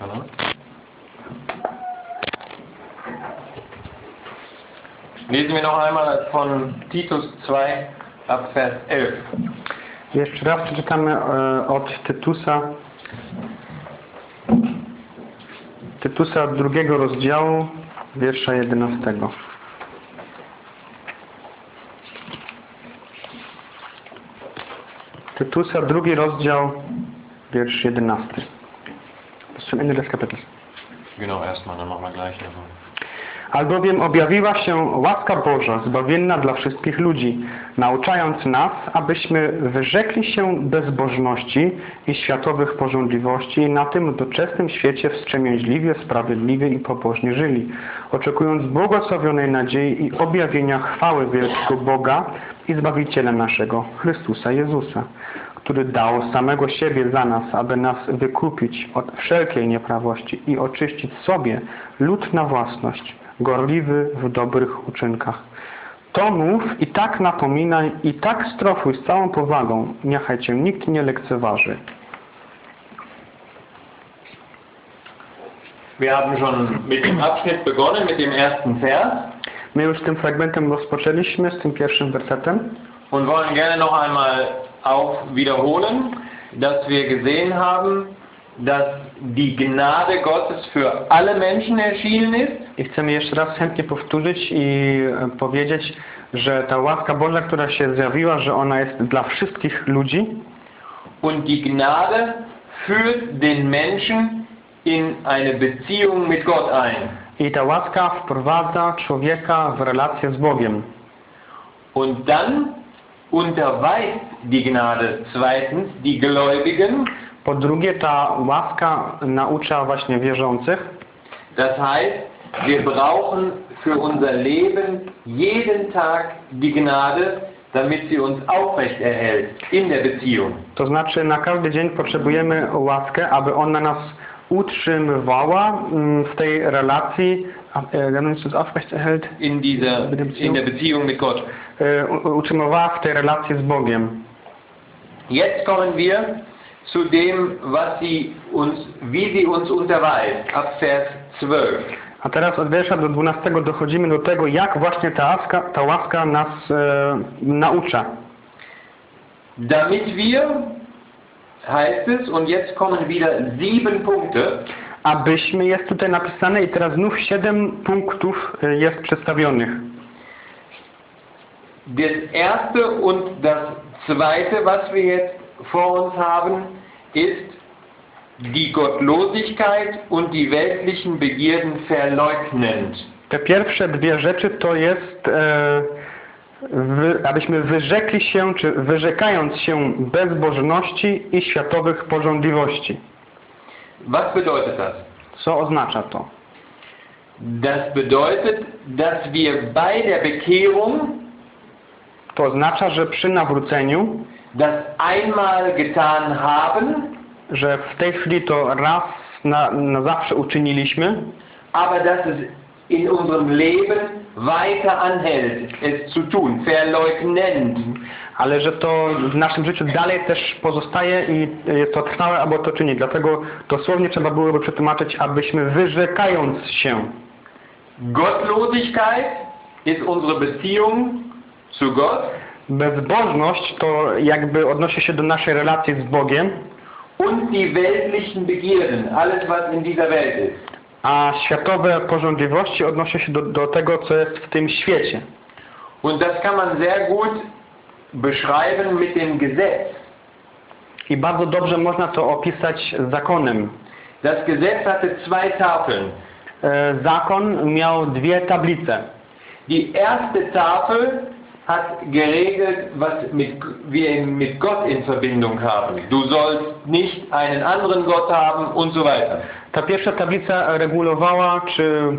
Hallo? Lesen wir noch einmal von Titus 2 ab Vers 11. Jeszcze raz przeczytamy e, od Tytusa, Tytusa drugiego rozdziału, wiersza 11. Tytusa drugi rozdział, wiersz 11. Bis zum Ende des Kapitels. Genau, erstmal, dann machen wir gleich noch. Albowiem objawiła się łaska Boża, zbawienna dla wszystkich ludzi, nauczając nas, abyśmy wyrzekli się bezbożności i światowych porządliwości i na tym doczesnym świecie wstrzemięźliwie, sprawiedliwie i pobożnie żyli, oczekując błogosławionej nadziei i objawienia chwały wielkiego Boga i Zbawiciela naszego, Chrystusa Jezusa, który dał samego siebie za nas, aby nas wykupić od wszelkiej nieprawości i oczyścić sobie lud na własność, gorliwy w dobrych uczynkach. To mów i tak napominaj i tak strofuj z całą powagą, niechaj cię nikt nie lekceważy. Wir haben schon mit dem Abschnitt begonnen, mit dem ersten Vers My już tym fragmentem rozpoczęliśmy, z tym pierwszym wersetem und wollen gerne noch einmal auch wiederholen, dass wir gesehen haben, dass die Gnade Gottes für alle Menschen erschienen ist i chcemy jeszcze raz chętnie powtórzyć i e, powiedzieć, że ta łaska Boża, która się zjawiła, że ona jest dla wszystkich ludzi und die Gnade führt den Menschen in eine Beziehung mit Gott ein. i ta łaska wprowadza człowieka w relację z Bogiem. Und dann unterweist die Gnade zweitens die Gläubigen, Po drugie, ta łaska naucza właśnie wierzących, das heißt, wir brauchen für unser Leben jeden Tag die Gnade, damit sie uns aufrecht erhält in der Beziehung. to znaczy na każdy dzień potrzebujemy łaskę, aby ona nas utrzymywała mm, w tej relacji, e, damit sie uns aufrechterhält, In dieser, in der Beziehung mit Gott. e, utrzymywała w tej relacji z Bogiem. Jetzt kommen wir zu dem, was sie uns, wie sie uns unterweist, ab Vers 12. A teraz od wiersza do 12 dochodzimy do tego, jak właśnie ta łaska, ta łaska nas e, naucza. Damit wir, heißt es, und jetzt kommen wieder sieben Punkte, Abyśmy, jest tutaj napisane i teraz znów siedem punktów e, jest przedstawionych. das erste und das zweite, was wir jetzt vor uns haben, ist die Gottlosigkeit und die weltlichen Begierden verleugnend. Te pierwsze dwie rzeczy to jest, e, wy, abyśmy wyrzekli się, czy wyrzekając się bezbożności i światowych porządliwości. Was bedeutet das? Co oznacza to? Das bedeutet, dass wir bei der Bekehrung To oznacza, że przy nawróceniu, das einmal getan haben, że w tej chwili to raz na, na zawsze uczyniliśmy, aber dass es in unserem Leben weiter anhält, es zu tun, verleugnend. ale że to w naszym życiu dalej też pozostaje i jest to trwałe, albo to czyni. Dlatego dosłownie trzeba byłoby przetłumaczyć, abyśmy wyrzekając się. Gottlosigkeit unsere Beziehung zu Gott Bezbożność to jakby odnosi się do naszej relacji z Bogiem, und die weltlichen Begierden, alles was in dieser Welt ist. a światowe porządliwości odnosi się do, do tego, co jest w tym świecie. Und das kann man sehr gut beschreiben mit dem Gesetz. I bardzo dobrze można to opisać zakonem. Das Gesetz hatte zwei Tafeln. E, Zakon miał dwie tablice. Die erste Tafel hat geregelt, was mit, wir mit Gott in Verbindung haben. Du sollst nicht einen anderen Gott haben und so weiter. Ta pierwsza tablica regulowała, czy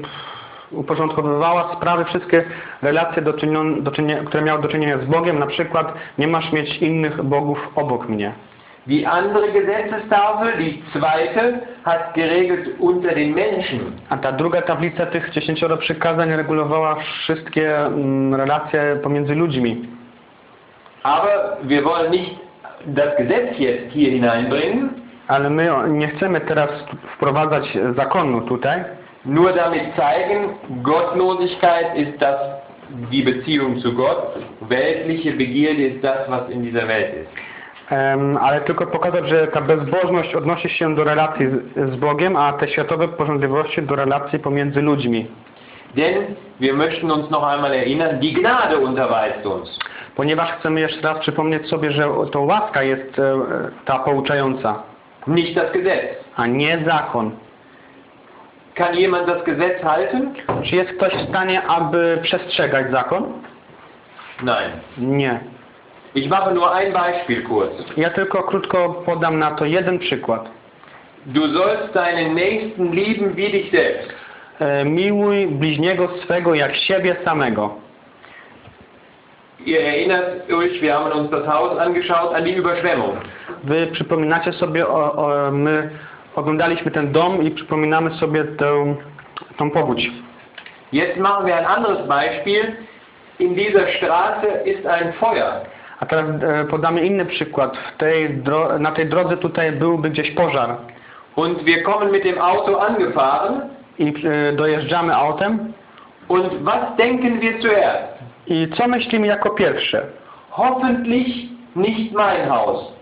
uporządkowywała sprawy, wszystkie relacje, do czynion, do czynienia, które miały do czynienia z Bogiem. Na przykład nie masz mieć innych bogów obok mnie. Die andere Gesetzestafel, die zweite, hat geregelt unter den Menschen. A ta druga tablica tych dziesięcioro przykazań regulowała wszystkie mm, relacje pomiędzy ludźmi. Aber wir wollen nicht das Gesetz jetzt hier hineinbringen, Ale my nie chcemy teraz wprowadzać zakonu tutaj, nur damit zeigen, Gottlosigkeit ist das, die Beziehung zu Gott, weltliche Begierde ist das, was in dieser Welt ist. Ale tylko pokazać, że ta bezbożność odnosi się do relacji z, z Bogiem, a te światowe porządliwości do relacji pomiędzy ludźmi. Denn wir möchten uns noch einmal erinnern, die Gnade unterweist uns. Ponieważ chcemy jeszcze raz przypomnieć sobie, że to łaska jest e, ta pouczająca, nicht das Gesetz. a nie zakon. Kann jemand das Gesetz halten? Czy jest ktoś w stanie, aby przestrzegać zakon? Nein. Nie. Ich mache nur ein Beispiel kurz. Ja tylko krótko podam na to jeden przykład. Du sollst deinen Nächsten lieben wie dich selbst. E, Miłuj bliźniego swego jak siebie samego. Ihr erinnert euch, wir haben uns das Haus angeschaut an die Überschwemmung. Wy przypominacie sobie, o, o, my oglądaliśmy ten dom i przypominamy sobie tę, tą powódź. Jetzt machen wir ein anderes Beispiel. In dieser Straße ist ein Feuer. A teraz e, podamy inny przykład. Tej na tej drodze tutaj byłby gdzieś pożar Und wir kommen mit dem Auto angefahren. i e, dojeżdżamy autem Und was denken wir zuerst? i co myślimy jako pierwsze? Hoffentlich nicht mein Haus.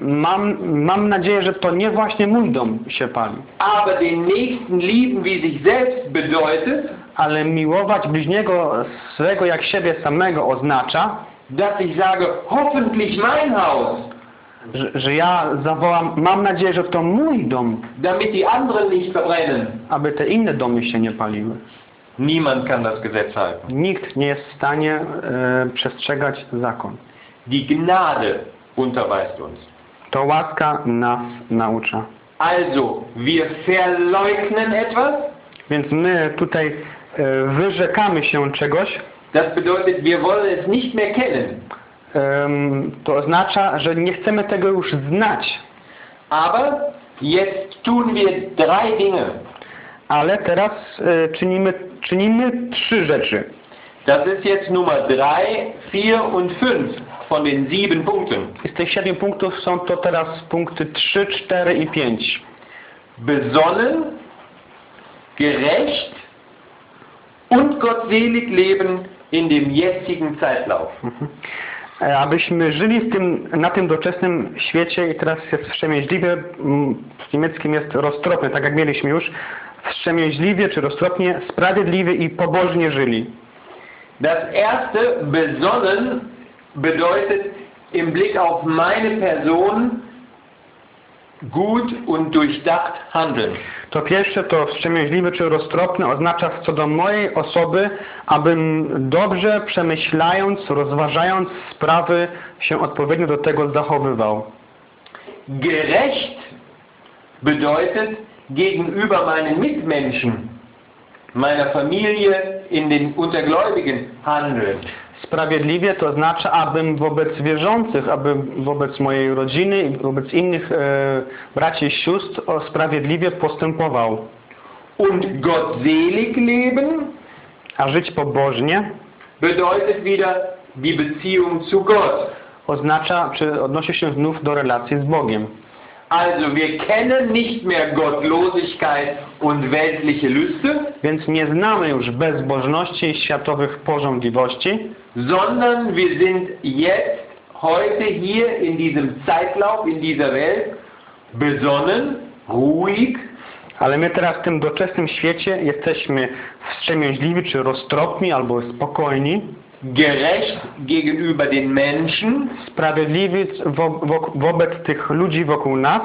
Mam, mam nadzieję, że to nie właśnie mój dom się pali, Aber den Nächsten lieben wie sich selbst bedeutet, ale miłować bliźniego swego jak siebie samego oznacza, dass ich sage, hoffentlich mein Haus, że, że ja zawołam, mam nadzieję, że to mój dom, damit die anderen nicht verbrennen. aby te inne domy się nie paliły. Niemand kann das Gesetz halten. Nikt nie jest w stanie e, przestrzegać zakon. Die Gnade unterweist uns. To łaska nas naucza. Also, wir verleugnen etwas, Więc my tutaj e, wyrzekamy się czegoś, das bedeutet, wir wollen es nicht mehr kennen. em, to oznacza, że nie chcemy tego już znać. Aber jetzt tun wir drei Dinge. Ale teraz e, czynimy, czynimy trzy rzeczy. Das ist jetzt Nummer drei, vier und fünf von den sieben Punkten. Z tych siedmiu punktów są to teraz punkty 3, 4 i 5. Besonnen, gerecht und gottselig leben in dem jetzigen Zeitlauf. E, Abyśmy żyli w tym, na tym doczesnym świecie i teraz jest wstrzemięźliwie, w niemieckim jest roztropny, tak jak mieliśmy już, wstrzemięźliwie czy roztropnie, sprawiedliwie i pobożnie żyli. Das erste, besonnen, bedeutet im Blick auf meine Person gut und durchdacht handeln. To pierwsze to wstrzemięźliwy czy roztropny oznacza co do mojej osoby, abym dobrze przemyślając, rozważając sprawy się odpowiednio do tego zachowywał. Gerecht bedeutet gegenüber meinen Mitmenschen, meiner Familie, in den Untergläubigen handeln. Sprawiedliwie to oznacza, abym wobec wierzących, abym wobec mojej rodziny i wobec innych e, braci i sióstr sprawiedliwie postępował. Und gottselig leben A żyć pobożnie bedeutet wieder die Beziehung zu Gott. oznacza, czy odnosi się znów do relacji z Bogiem. Also wir kennen nicht mehr Gottlosigkeit und weltliche Lüste, Więc nie znamy już bezbożności i światowych porządliwości, sondern wir sind jetzt heute hier in diesem Zeitlauf, in dieser Welt besonnen, ruhig, ale my teraz w tym doczesnym świecie jesteśmy wstrzemięźliwi, czy roztropni, albo spokojni, gerecht gegenüber den Menschen, sprawiedliwi wo, wo, wobec tych ludzi wokół nas.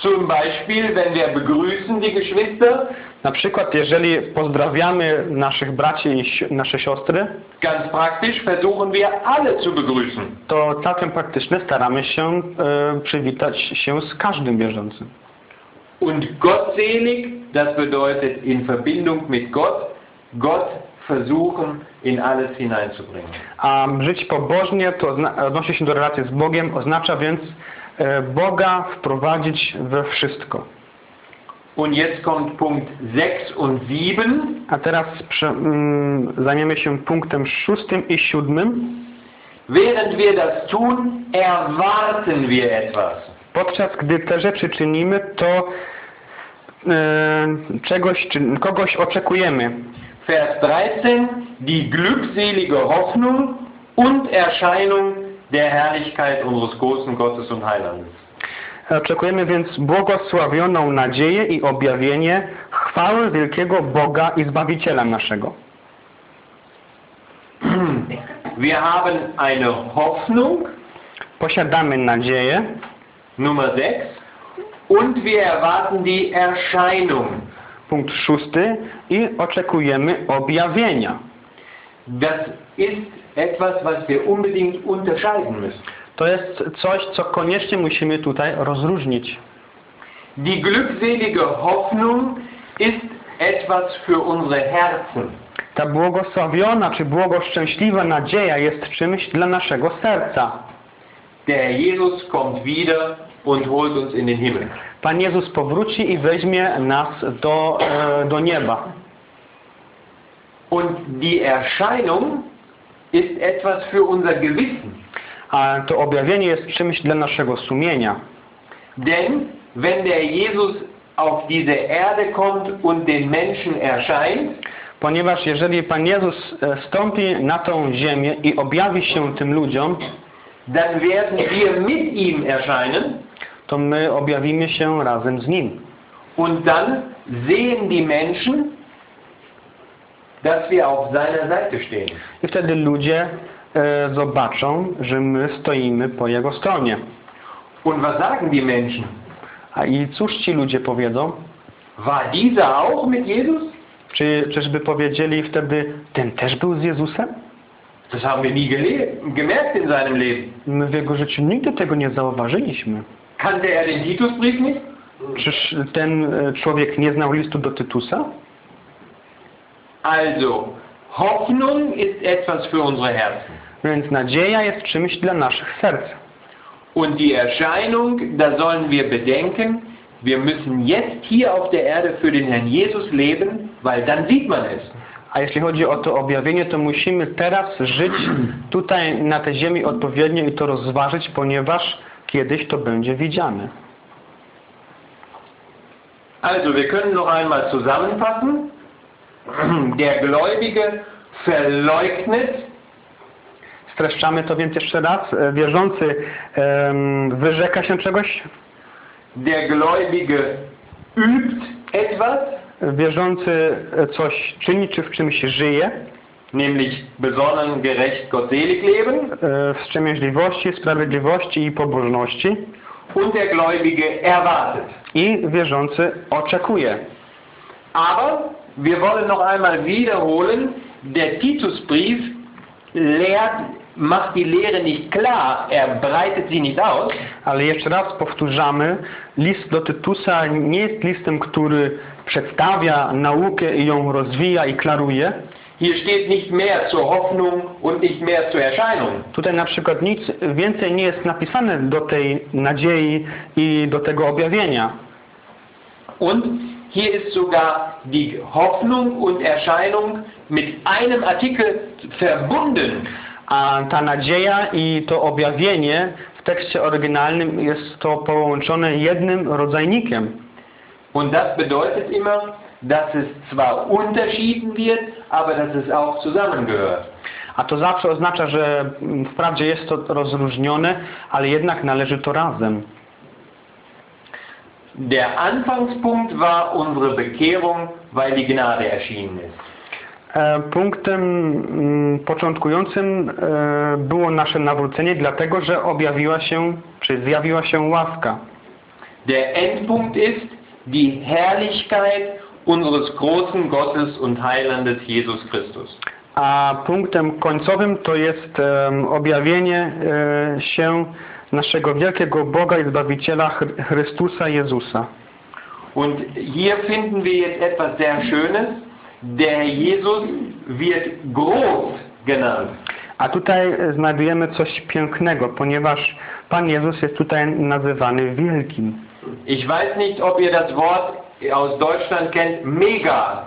zum Beispiel, wenn wir begrüßen die Geschwister, Na przykład, jeżeli pozdrawiamy naszych braci i nasze siostry, ganz praktisch versuchen wir alle zu begrüßen. to całkiem praktyczne staramy się e, przywitać się z każdym wierzącym. Und gottselig, das bedeutet in Verbindung mit Gott, Gott versuchen in alles hineinzubringen. A żyć pobożnie to odnosi się do relacji z Bogiem, oznacza więc e, Boga wprowadzić we wszystko. Und jetzt kommt Punkt 6 und 7. A teraz mm, zajmiemy się punktem szóstym i siódmym. Während wir das tun, erwarten wir etwas. Podczas gdy te rzeczy czynimy, to e, czegoś, czy kogoś oczekujemy. Vers 13, die glückselige Hoffnung und Erscheinung der Herrlichkeit unseres großen Gottes und Heilandes. Oczekujemy więc błogosławioną nadzieję i objawienie chwały wielkiego Boga i Zbawiciela naszego. Wir haben eine Hoffnung, Posiadamy nadzieję Nummer 6, und wir erwarten die Erscheinung. Punkt szósty. I oczekujemy objawienia. Das ist etwas, was wir unbedingt unterscheiden müssen. To jest coś, co koniecznie musimy tutaj rozróżnić. Die glückselige Hoffnung ist etwas für unsere Herzen. Ta błogosławiona czy błogoszczęśliwa nadzieja jest czymś dla naszego serca. Der Jesus kommt wieder und holt uns in den Himmel. Pan Jezus powróci i weźmie nas do, e, do nieba. Und die Erscheinung ist etwas für unser Gewissen. A to objawienie jest czymś dla naszego sumienia. Denn wenn der Jesus auf diese Erde kommt und den Menschen erscheint, Ponieważ jeżeli Pan Jezus e, stąpi na tą ziemię i objawi się tym ludziom, dann werden wir mit ihm erscheinen to my objawimy się razem z Nim. und dann sehen die Menschen, dass wir auf seiner Seite stehen. I wtedy ludzie zobaczą, że my stoimy po Jego stronie. Und was sagen die Menschen? A i cóż ci ludzie powiedzą? War dieser auch mit Jesus? Czy czyżby powiedzieli wtedy, ten też był z Jezusem? Das haben wir nie gemerkt in seinem Leben. My w jego życiu nigdy tego nie zauważyliśmy. Kannte er den Titusbrief nicht? Czyż ten e, człowiek nie znał listu do Tytusa? Also, Hoffnung ist etwas für unsere Herzen. Więc nadzieja jest czymś dla naszych serc. Und die Erscheinung, da sollen wir bedenken, wir müssen jetzt hier auf der Erde für den Herrn Jesus leben, weil dann sieht man es. A jeśli chodzi o to objawienie, to musimy teraz żyć tutaj na tej ziemi odpowiednio i to rozważyć, ponieważ kiedyś to będzie widziane. Also, wir können noch einmal zusammenfassen. Der Gläubige verleugnet, Streszczamy to więc jeszcze raz. E, Wierzący wyrzeka się czegoś, der Gläubige übt etwas, wierzący e, coś czyni, czy w czymś żyje, nämlich besonnen, gerecht, gottselig leben. e, w wstrzemięźliwości, sprawiedliwości i pobożności Und der Gläubige erwartet. i wierzący oczekuje. Aber wir wollen noch einmal wiederholen, der Titusbrief lehrt, macht die Lehre nicht klar, er breitet sie nicht aus, Ale jeszcze raz powtórzamy, list do Tytusa nie jest listem, który przedstawia naukę i ją rozwija i klaruje. Hier steht nicht mehr zur Hoffnung und nicht mehr zur Erscheinung. Tutaj na przykład nic więcej nie jest napisane do tej nadziei i do tego objawienia. Und hier ist sogar die Hoffnung und Erscheinung mit einem Artikel verbunden. A ta nadzieja i to objawienie w tekście oryginalnym jest to połączone jednym rodzajnikiem. Und das bedeutet immer, dass es zwar unterschieden wird, aber dass es auch zusammengehört. A to zawsze oznacza, że wprawdzie jest to rozróżnione, ale jednak należy to razem. Der Anfangspunkt war unsere Bekehrung, weil die Gnade erschienen ist. E, Punktem mm, początkującym e, było nasze nawrócenie, dlatego że objawiła się, czy zjawiła się łaska. Der Endpunkt ist die Herrlichkeit unseres großen Gottes und Heilandes Jesus Christus. A punktem końcowym to jest objawienie e, się naszego wielkiego Boga i Zbawiciela Chry- Chrystusa Jezusa. Und hier finden wir jetzt etwas sehr Schönes. Der Jesus wird groß genannt. A tutaj e, znajdujemy coś pięknego, ponieważ Pan Jezus jest tutaj nazywany wielkim. Ich weiß nicht, ob ihr das Wort aus Deutschland kennt, mega.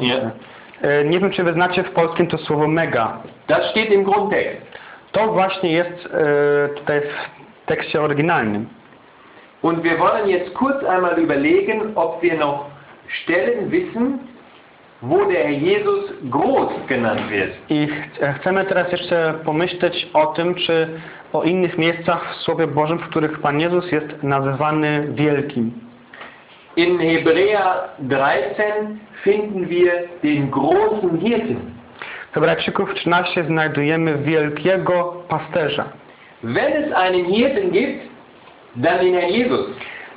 Nie. E, Nie wiem, czy wy znacie w polskim to słowo mega. Das steht im Grundtext. To właśnie jest e, tutaj w tekście oryginalnym. Und wir wollen jetzt kurz einmal überlegen, ob wir noch Stellen wissen, wo der Herr Jesus groß genannt wird. I ch- chcemy teraz jeszcze pomyśleć o tym, czy o innych miejscach w Słowie Bożym, w których Pan Jezus jest nazywany wielkim. In Hebräer 13 finden wir den großen Hirten. W Hebrajczyków 13 znajdujemy wielkiego pasterza. Wenn es einen Hirten gibt, dann den Herrn Jesus.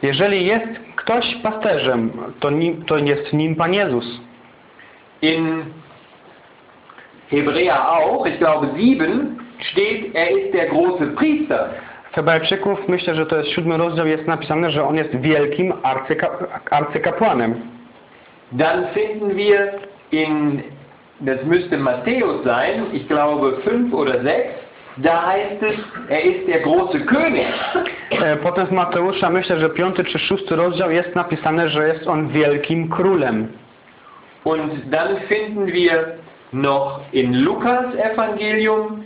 Jeżeli jest ktoś pasterzem, to, nim, to jest nim Pan Jezus. In Hebräer auch, ich glaube 7, steht, er ist der große Priester. W Hebrajczyków myślę, że to jest siódmy rozdział, jest napisane, że on jest wielkim arcyka, arcykapłanem. Dann finden wir in, das müsste Matthäus sein, ich glaube 5 oder 6, da heißt es, er ist der große König. E, Potem w Mateusza myślę, że piąty czy szósty rozdział jest napisane, że jest on wielkim królem. Und dann finden wir noch in Lukas Evangelium,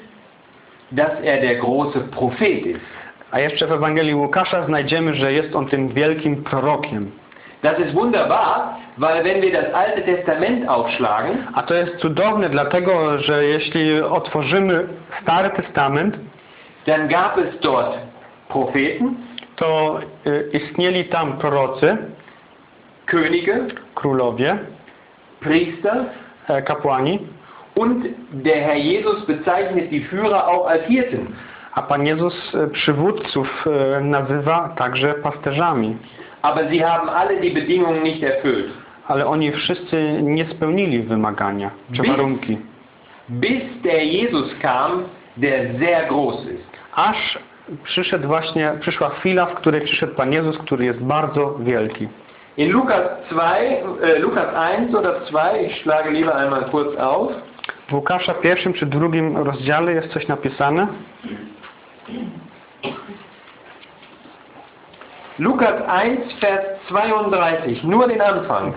dass er der große Prophet ist. A jeszcze w Ewangelii Łukasza znajdziemy, że jest on tym wielkim prorokiem. Das ist wunderbar, weil wenn wir das Alte Testament aufschlagen, A to jest cudowne, dlatego że jeśli otworzymy Stary Testament, dann gab es dort Propheten, to y, istnieli tam prorocy, Könige, królowie, Priester e, kapłani, und der Herr Jesus bezeichnet die Führer auch als Hirten. a Pan Jezus e, przywódców e, nazywa także pasterzami. Aber sie haben alle die Bedingungen nicht erfüllt. Ale oni wszyscy nie spełnili wymagania czy Bis- warunki. Bis der Jesus kam, der sehr groß ist. Aż przyszedł właśnie, przyszła chwila, w której przyszedł Pan Jezus, który jest bardzo wielki. In Lukas 2, äh, Lukas 1 oder 2, ich schlage lieber einmal kurz auf. W Łukasza pierwszym czy drugim rozdziale jest coś napisane. Lukas 1, Vers 32, nur den Anfang.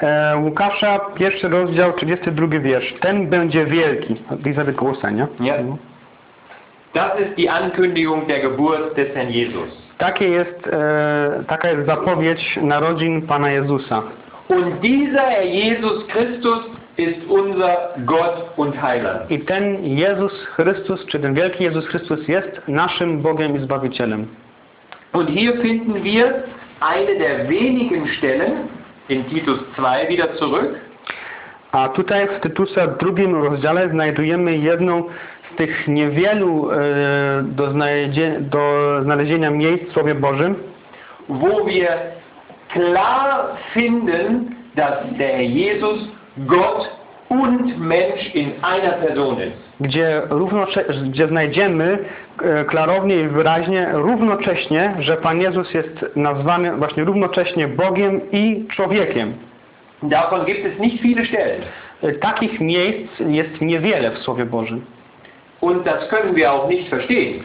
E, Łukasza pierwszy rozdział, 32 wiersz. Ten będzie wielki. Dieser wird groß nie? Ja. Das ist die Ankündigung der Geburt des Herrn Jesus. Takie jest, e, taka jest zapowiedź narodzin Pana Jezusa. Und dieser Herr Jesus Christus ist unser Gott und Heiland. I ten Jezus Chrystus, czy ten wielki Jezus Chrystus jest naszym Bogiem i Zbawicielem. Und hier finden wir eine der wenigen Stellen, in Titus 2 wieder zurück, A tutaj w Tytusa drugim rozdziale znajdujemy jedną z tych niewielu e, do, znajdzie, do znalezienia miejsc w Słowie Bożym, wo wir klar finden, dass der Jesus Gott und Mensch in einer Person ist. gdzie, równocze, gdzie znajdziemy klarownie i wyraźnie, równocześnie, że Pan Jezus jest nazwany właśnie równocześnie Bogiem i człowiekiem. Davon gibt es nicht viele Stellen. E, Takich miejsc jest niewiele w Słowie Bożym. Und das können wir auch nicht verstehen.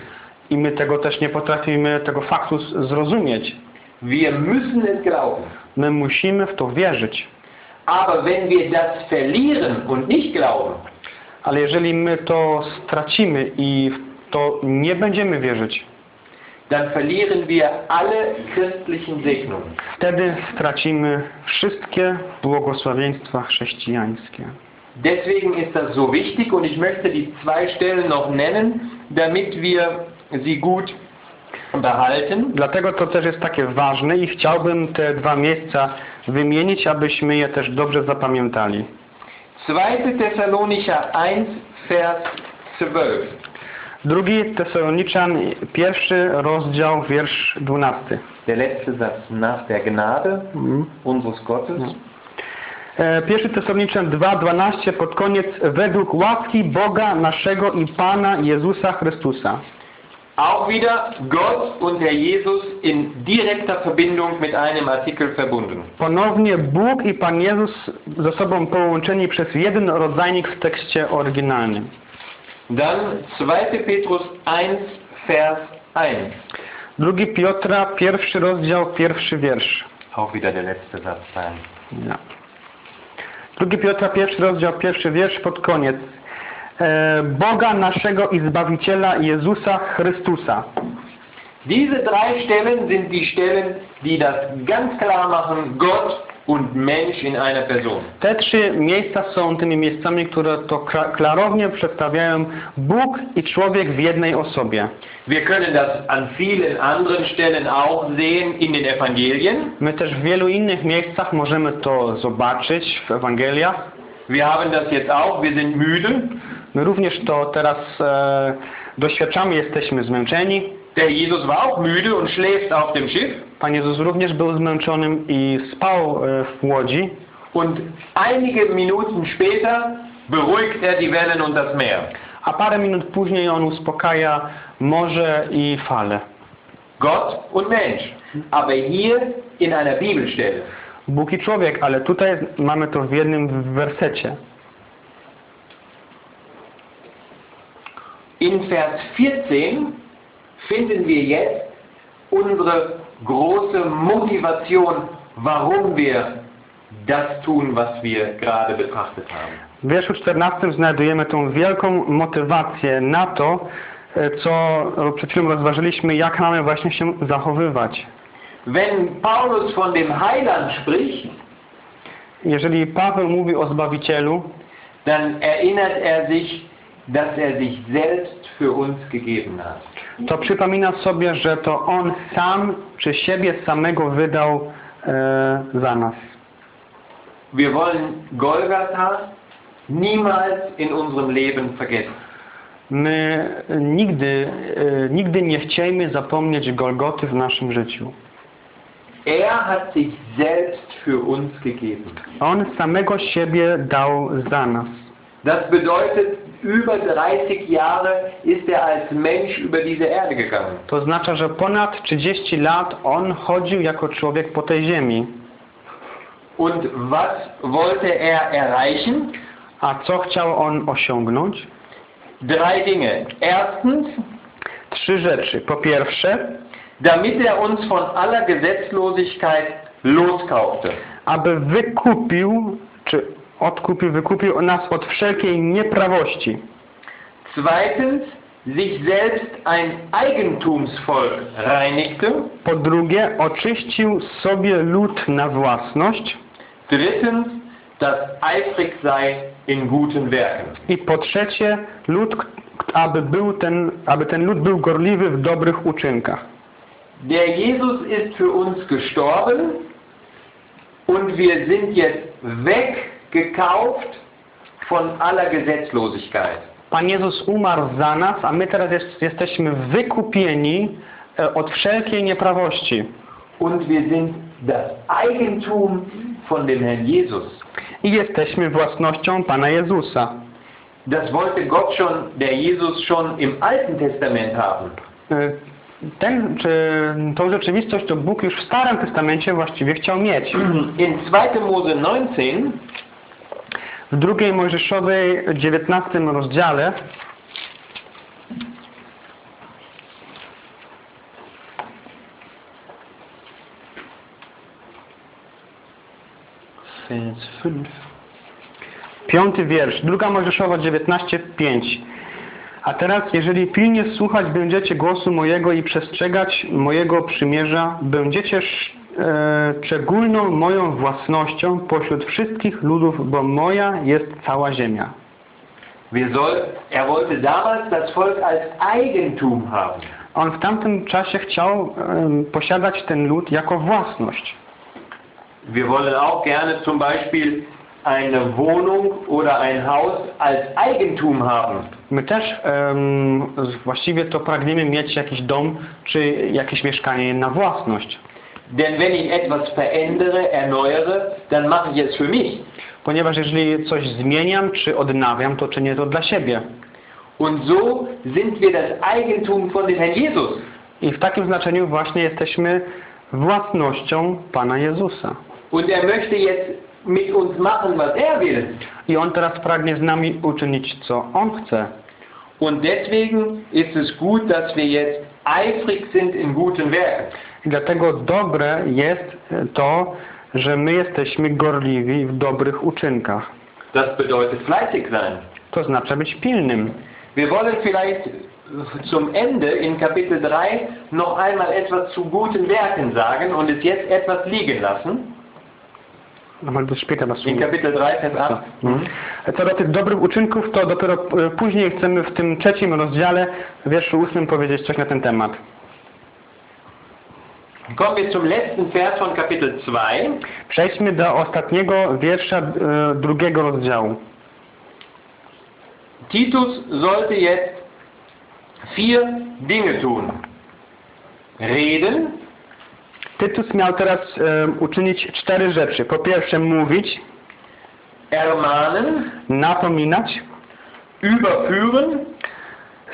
I my tego też nie potrafimy, tego faktu zrozumieć. Wir müssen es glauben. My musimy w to wierzyć. Aber wenn wir das verlieren und nicht glauben, Ale jeżeli my to stracimy i w to nie będziemy wierzyć, dann verlieren wir alle christlichen Segnungen. wtedy stracimy wszystkie błogosławieństwa chrześcijańskie. Deswegen ist das so wichtig und ich möchte die zwei Stellen noch nennen, damit wir sie gut behalten. Dlatego to też jest takie ważne i chciałbym te dwa miejsca wymienić, abyśmy je też dobrze zapamiętali. 2. Thessalonicher 1, Vers 12. Drugi Tesaloniczan, pierwszy rozdział, wiersz 12. Der letzte Satz nach der Gnade unseres Gottes. E, Pierwszy Tesaloniczan 2,12 pod koniec według łaski Boga naszego i Pana Jezusa Chrystusa. Auch wieder Gott und Herr Jesus in direkter Verbindung mit einem Artikel verbunden. Ponownie Bóg i Pan Jezus ze sobą połączeni przez jeden rodzajnik w tekście oryginalnym. Dann 2. Petrus 1, Vers 1. Drugi Piotra, pierwszy rozdział, pierwszy wiersz. Auch wieder der letzte Satz sein. Ja. Drugi Piotra, pierwszy rozdział, pierwszy wiersz pod koniec. E, Boga naszego i Zbawiciela Jezusa Chrystusa. Diese drei Stellen sind die Stellen, die das ganz klar machen, Gott und Mensch in einer Person. Te trzy miejsca są tymi miejscami, które to kla- klarownie przedstawiają Bóg i człowiek w jednej osobie. Wir können das an vielen anderen Stellen auch sehen in den Evangelien. My też w wielu innych miejscach możemy to zobaczyć w Ewangeliach. Wir haben das jetzt auch, wir sind müde. My również to teraz e, doświadczamy, jesteśmy zmęczeni. Der Jesus war auch müde und schläft auf dem Schiff. Pan Jezus również był zmęczonym i spał e, w łodzi. Und einige Minuten später beruhigt er die Wellen und das Meer. A parę minut później on uspokaja morze i fale. Gott und Mensch. Aber hier in einer Bibelstelle. Bóg i człowiek, ale tutaj mamy to w jednym wersecie. In Vers 14 finden wir jetzt unsere große Motivation, warum wir das tun, was wir gerade betrachtet haben. W wierszu 14 znajdujemy tą wielką motywację na to, e, co przed chwilą rozważyliśmy, jak mamy właśnie się zachowywać. Wenn Paulus von dem Heiland spricht, Jeżeli Paweł mówi o Zbawicielu, dann erinnert er sich, dass er sich selbst für uns gegeben hat. to przypomina sobie, że to On sam czy siebie samego wydał e, za nas. Wir wollen Golgatha niemals in unserem Leben vergessen. My nigdy, e, nigdy nie chciejmy zapomnieć Golgoty w naszym życiu. Er hat sich selbst für uns gegeben. On samego siebie dał za nas. Das bedeutet, über 30 Jahre ist er als Mensch über diese Erde gegangen. To oznacza, że ponad 30 lat On chodził jako człowiek po tej ziemi. Und was wollte er erreichen? A co chciał On osiągnąć? Drei Dinge. Erstens, Trzy rzeczy. Po pierwsze, damit er uns von aller Gesetzlosigkeit loskaufte. aby wykupił, czy odkupił, wykupił nas od wszelkiej nieprawości. Zweitens, sich selbst ein Eigentumsvolk reinigte. Po drugie, oczyścił sobie lud na własność. Drittens, das eifrig sei in guten Werken. I po trzecie, lud, aby, był ten, aby ten lud był gorliwy w dobrych uczynkach. Der Jesus ist für uns gestorben und wir sind jetzt weggekauft von aller Gesetzlosigkeit. Pan Jezus umarł za nas, a my teraz jest, jesteśmy wykupieni e, od wszelkiej nieprawości. Und wir sind das Eigentum von dem Herrn Jesus. I jesteśmy własnością Pana Jezusa. Das wollte Gott schon, der Jesus schon im Alten Testament haben. E, Ten, czy tą rzeczywistość to Bóg już w Starym Testamencie właściwie chciał mieć. In 2. Mose 19 W drugiej Mojżeszowej 19 rozdziale Vers 5. Piąty wiersz, druga Mojżeszowa 19:5. A teraz, jeżeli pilnie słuchać będziecie głosu mojego i przestrzegać mojego przymierza, będziecie szczególną moją własnością pośród wszystkich ludów, bo moja jest cała ziemia. Soll, er wollte damals das Volk als Eigentum haben. On w tamtym czasie chciał em, posiadać ten lud jako własność. Wir wollen auch gerne zum Beispiel eine Wohnung oder ein Haus als Eigentum haben. My też z- właściwie to pragniemy mieć jakiś dom czy jakieś mieszkanie na własność. Denn wenn ich etwas verändere, erneuere, dann mache ich es für mich. Ponieważ jeżeli coś zmieniam czy odnawiam, to czynię to dla siebie. Und so sind wir das Eigentum von dem Herrn Jesus. I w takim znaczeniu właśnie jesteśmy własnością Pana Jezusa. Und er möchte jetzt mit uns machen, was er will. I On teraz pragnie z nami uczynić, co On chce. Und deswegen ist es gut, dass wir jetzt eifrig sind in guten Werken. I dlatego dobre jest to, że my jesteśmy gorliwi w dobrych uczynkach. Das bedeutet fleißig sein. To znaczy być pilnym. Wir wollen vielleicht zum Ende in Kapitel 3 noch einmal etwas zu guten Werken sagen und es jetzt etwas liegen lassen. Ale to später was In Kapitel 3, Vers 8. Mhm. Co do tych dobrych uczynków, to dopiero e, później chcemy w tym trzecim rozdziale, w wierszu ósmym powiedzieć coś na ten temat. Kommen wir zum letzten Vers von Kapitel 2. Przejdźmy do ostatniego wiersza e, drugiego rozdziału. Titus sollte jetzt vier Dinge tun. Reden, Tytus miał teraz e, uczynić cztery rzeczy. Po pierwsze mówić, ermahnen, napominać, überführen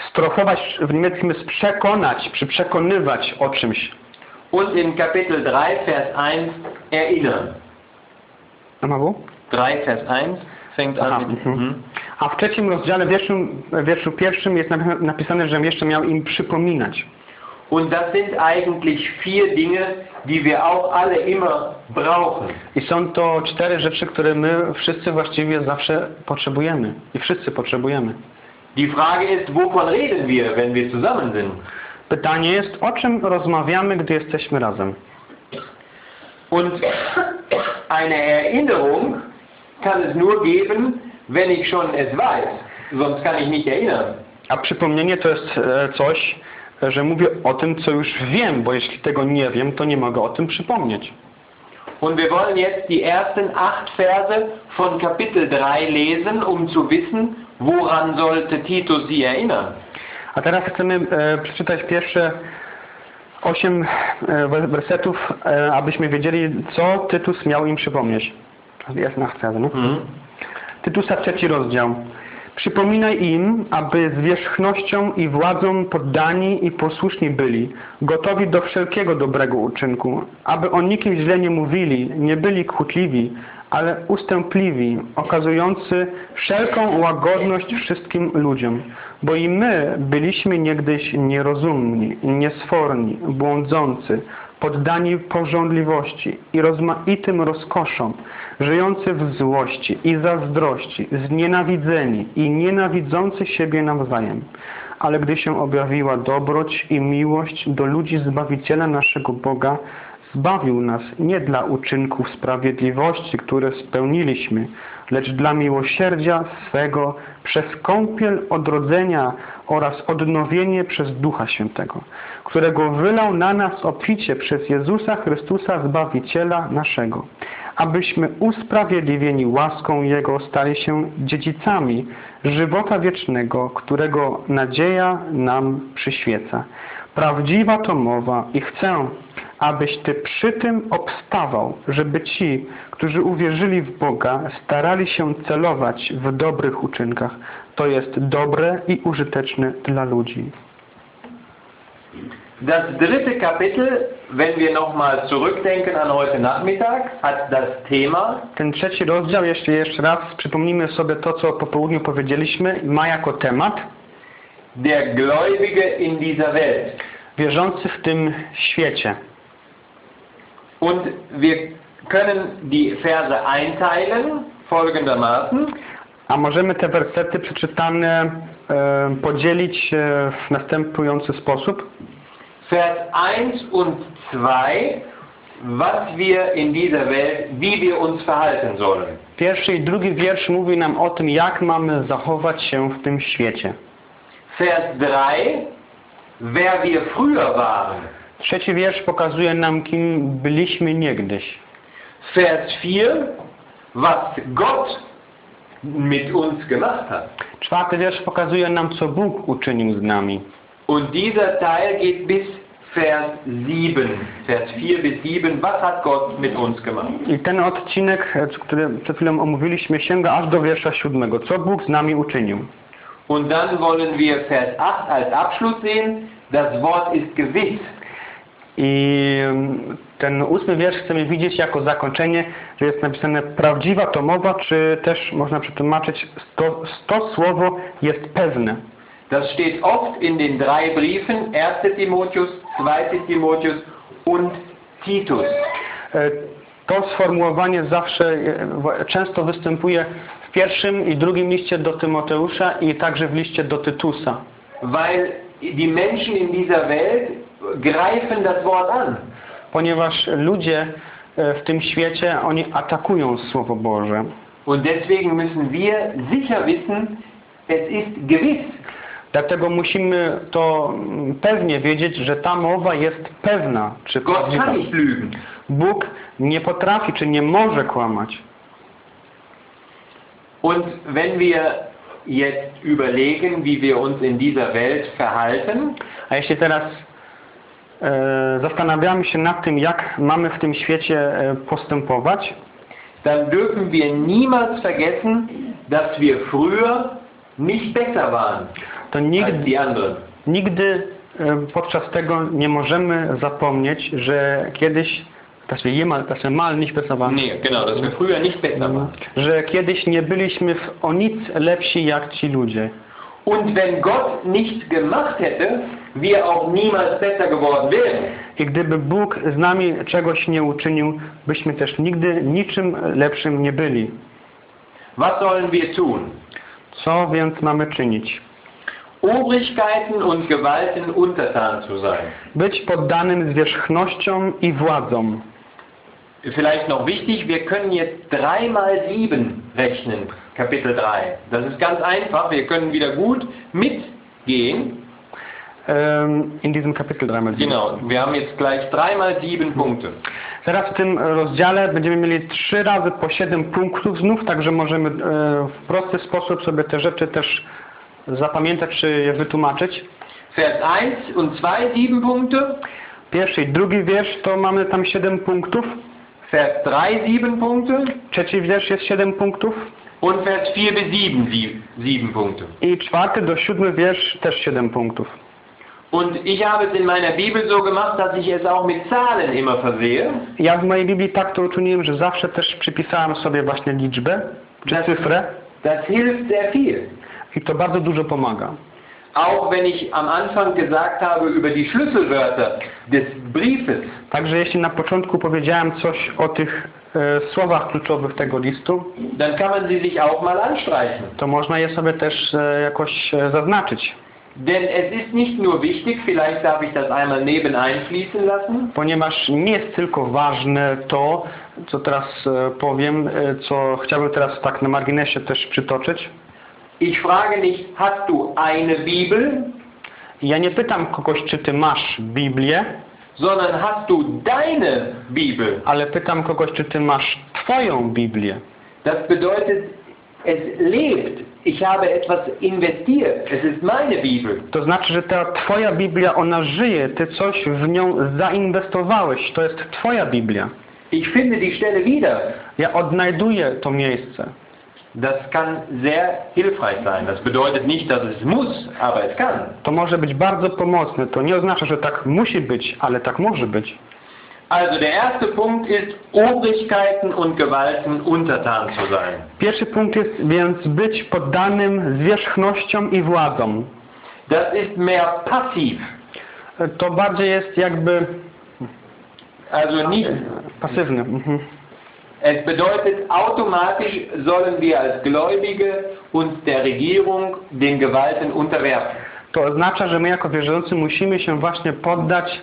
strofować w niemieckim jest przekonać, czy przekonywać o czymś. Und in Kapitel 3, Vers 1 erinnern. Ma było? 3, Vers 1 fängt Aha, an mit mhm. mhm. A w trzecim rozdziale, wierszu, wierszu pierwszym jest napi- napisane, że jeszcze miał im przypominać. Und das sind eigentlich vier Dinge, die wir auch alle immer brauchen. I są to cztery rzeczy, które my wszyscy właściwie zawsze potrzebujemy. I wszyscy potrzebujemy. Die Frage ist, wovon reden wir, wenn wir zusammen sind? Pytanie jest, o czym rozmawiamy, gdy jesteśmy razem? Und eine Erinnerung kann es nur geben, wenn ich schon es weiß. Sonst kann ich nicht erinnern. A przypomnienie to jest e, coś, że mówię o tym, co już wiem, bo jeśli tego nie wiem, to nie mogę o tym przypomnieć. Und wir wollen jetzt die ersten acht Verse von Kapitel 3 lesen, um zu wissen, woran sollte Titus sie erinnern. A teraz chcemy e, przeczytać pierwsze osiem e, wer- wersetów, e, abyśmy wiedzieli, co Tytus miał im przypomnieć. Jest na chcę, no? Mhm. Tytusa trzeci rozdział. Przypominaj im, aby zwierzchnością i władzą poddani i posłuszni byli, gotowi do wszelkiego dobrego uczynku, aby o nikim źle nie mówili, nie byli kłótliwi, ale ustępliwi, okazujący wszelką łagodność wszystkim ludziom. Bo i my byliśmy niegdyś nierozumni, niesforni, błądzący, poddani pożądliwości i rozmaitym rozkoszom, żyjący w złości i zazdrości, znienawidzeni i nienawidzący siebie nawzajem. Ale gdy się objawiła dobroć i miłość do ludzi Zbawiciela naszego Boga, zbawił nas nie dla uczynków sprawiedliwości, które spełniliśmy, lecz dla miłosierdzia swego przez kąpiel odrodzenia oraz odnowienie przez Ducha Świętego, którego wylał na nas obficie przez Jezusa Chrystusa Zbawiciela naszego, abyśmy usprawiedliwieni łaską Jego stali się dziedzicami żywota wiecznego, którego nadzieja nam przyświeca. Prawdziwa to mowa i chcę, abyś Ty przy tym obstawał, żeby ci, którzy uwierzyli w Boga, starali się celować w dobrych uczynkach. To jest dobre i użyteczne dla ludzi. Das dritte Kapitel, wenn wir nochmal zurückdenken an heute Nachmittag, hat das Thema Ten trzeci rozdział, jeśli jeszcze raz przypomnimy sobie to, co po południu powiedzieliśmy, ma jako temat der Gläubige in dieser Welt. wierzący w tym świecie. Und wir können die Verse einteilen folgendermaßen. A możemy te wersety przeczytane e, podzielić e, w następujący sposób. Vers 1 und 2, was wir in dieser Welt, wie wir uns verhalten sollen. Pierwszy i drugi wiersz mówi nam o tym, jak mamy zachować się w tym świecie. Vers 3, wer wir früher waren. Trzeci wiersz pokazuje nam, kim byliśmy niegdyś. Vers 4, was Gott mit uns gemacht hat. Czwarty wiersz pokazuje nam, co Bóg uczynił z nami. Und dieser Teil geht bis Vers 7. Vers 4 bis 7, was hat Gott mit uns gemacht? I ten odcinek, który przed chwilą omówiliśmy, sięga aż do wiersza siódmego. Co Bóg z nami uczynił? Und dann wollen wir Vers 8 als Abschluss sehen. Das Wort ist gewiss. I mm, ten ósmy wiersz chcemy widzieć jako zakończenie, że jest napisane prawdziwa to mowa, czy też można przetłumaczyć to, to słowo jest pewne. Das steht oft in den drei Briefen, 1 Timotheus, 2 Timotheus und Titus. E, To sformułowanie zawsze e, często występuje w pierwszym i drugim liście do Tymoteusza i także w liście do Tytusa. Weil die Menschen in dieser Welt greifen das Wort an. Ponieważ ludzie e, w tym świecie, oni atakują Słowo Boże. Und deswegen müssen wir sicher wissen, es ist gewiss. Dlatego musimy to mm, pewnie wiedzieć, że ta mowa jest pewna, czy Gott prawdziwa. kann nicht lügen. Bóg nie potrafi, czy nie może kłamać. Und wenn wir jetzt überlegen, wie wir uns in dieser Welt verhalten, A jeśli teraz zastanawiamy się nad tym, jak mamy w tym świecie e, postępować, dann dürfen wir niemals vergessen, dass wir früher nicht besser waren to als nigdy, die anderen. nigdy e, podczas tego nie możemy zapomnieć, że kiedyś, dass wir jemals, dass wir mal nicht besser waren, Nee, genau, dass wir früher nicht besser waren. że kiedyś nie byliśmy o nic lepsi jak ci ludzie. Und wenn Gott nichts gemacht hätte, wir auch niemals besser geworden wären. I gdyby Bóg z nami czegoś nie uczynił, byśmy też nigdy niczym lepszym nie byli. Was sollen wir tun? Co więc mamy czynić? Obrigkeiten und Gewalten untertan zu sein. Być poddanym zwierzchnościom i władzom. Vielleicht noch wichtig, wir können jetzt 3 mal 7 rechnen, Kapitel 3. Das ist ganz einfach, wir können wieder gut mitgehen. Em, In diesem Kapitel dreimal sieben. Genau, wir haben jetzt gleich 3 mal 7 Punkte. Teraz w tym rozdziale będziemy mieli trzy razy po siedem punktów znów, także możemy e, w prosty sposób sobie te rzeczy też zapamiętać czy je wytłumaczyć. Vers 1 und 2 7 Punkte, Pierwszy i drugi wiersz to mamy tam siedem punktów. Vers 3 7 Punkte Trzeci wiersz jest siedem punktów. und Vers 4 bis 7 sie- 7 Punkte. I czwarty do siódmy wiersz też siedem punktów. Und ich habe es in meiner Bibel so gemacht, dass ich es auch mit Zahlen immer versehe. Ja w mojej Biblii tak to uczyniłem, że zawsze też przypisałem sobie właśnie liczbę czy Das- cyfrę Das hilft sehr viel. i to bardzo dużo pomaga. Auch wenn ich am Anfang gesagt habe über die Schlüsselwörter des Briefes, Także jeśli na początku powiedziałem coś o tych e, słowach kluczowych tego listu, dann kann man sie sich auch mal anstreichen. to można je sobie też e, jakoś e, zaznaczyć. Denn es ist nicht nur wichtig, vielleicht darf ich das einmal neben einfließen lassen, Ponieważ nie jest tylko ważne to, co teraz e, powiem, e, co chciałbym teraz tak na marginesie też przytoczyć. ich frage nicht, hast du eine Bibel, Ja nie pytam kogoś, czy ty masz Biblię, sondern hast du deine Bibel. ale pytam kogoś, czy ty masz twoją Biblię. Das bedeutet, es lebt. Ich habe etwas investiert. Es ist meine Bibel. To znaczy, że ta twoja Biblia, ona żyje, ty coś w nią zainwestowałeś, to jest twoja Biblia. Ich finde die Stelle wieder. Ja odnajduję to miejsce. Das kann sehr hilfreich sein. Das bedeutet nicht, dass es muss, aber es kann. To może być bardzo pomocne. To nie oznacza, że tak musi być, ale tak może być. Also der erste Punkt ist, Obrigkeiten und Gewalten untertan zu sein. Pierwszy punkt jest więc być poddanym zwierzchnościom i władzom. Das ist mehr passiv. To bardziej jest jakby Also nicht, pasywny. Mhm. es bedeutet, automatisch sollen wir als Gläubige uns der Regierung, den Gewalten unterwerfen. To oznacza, że my jako wierzący musimy się właśnie poddać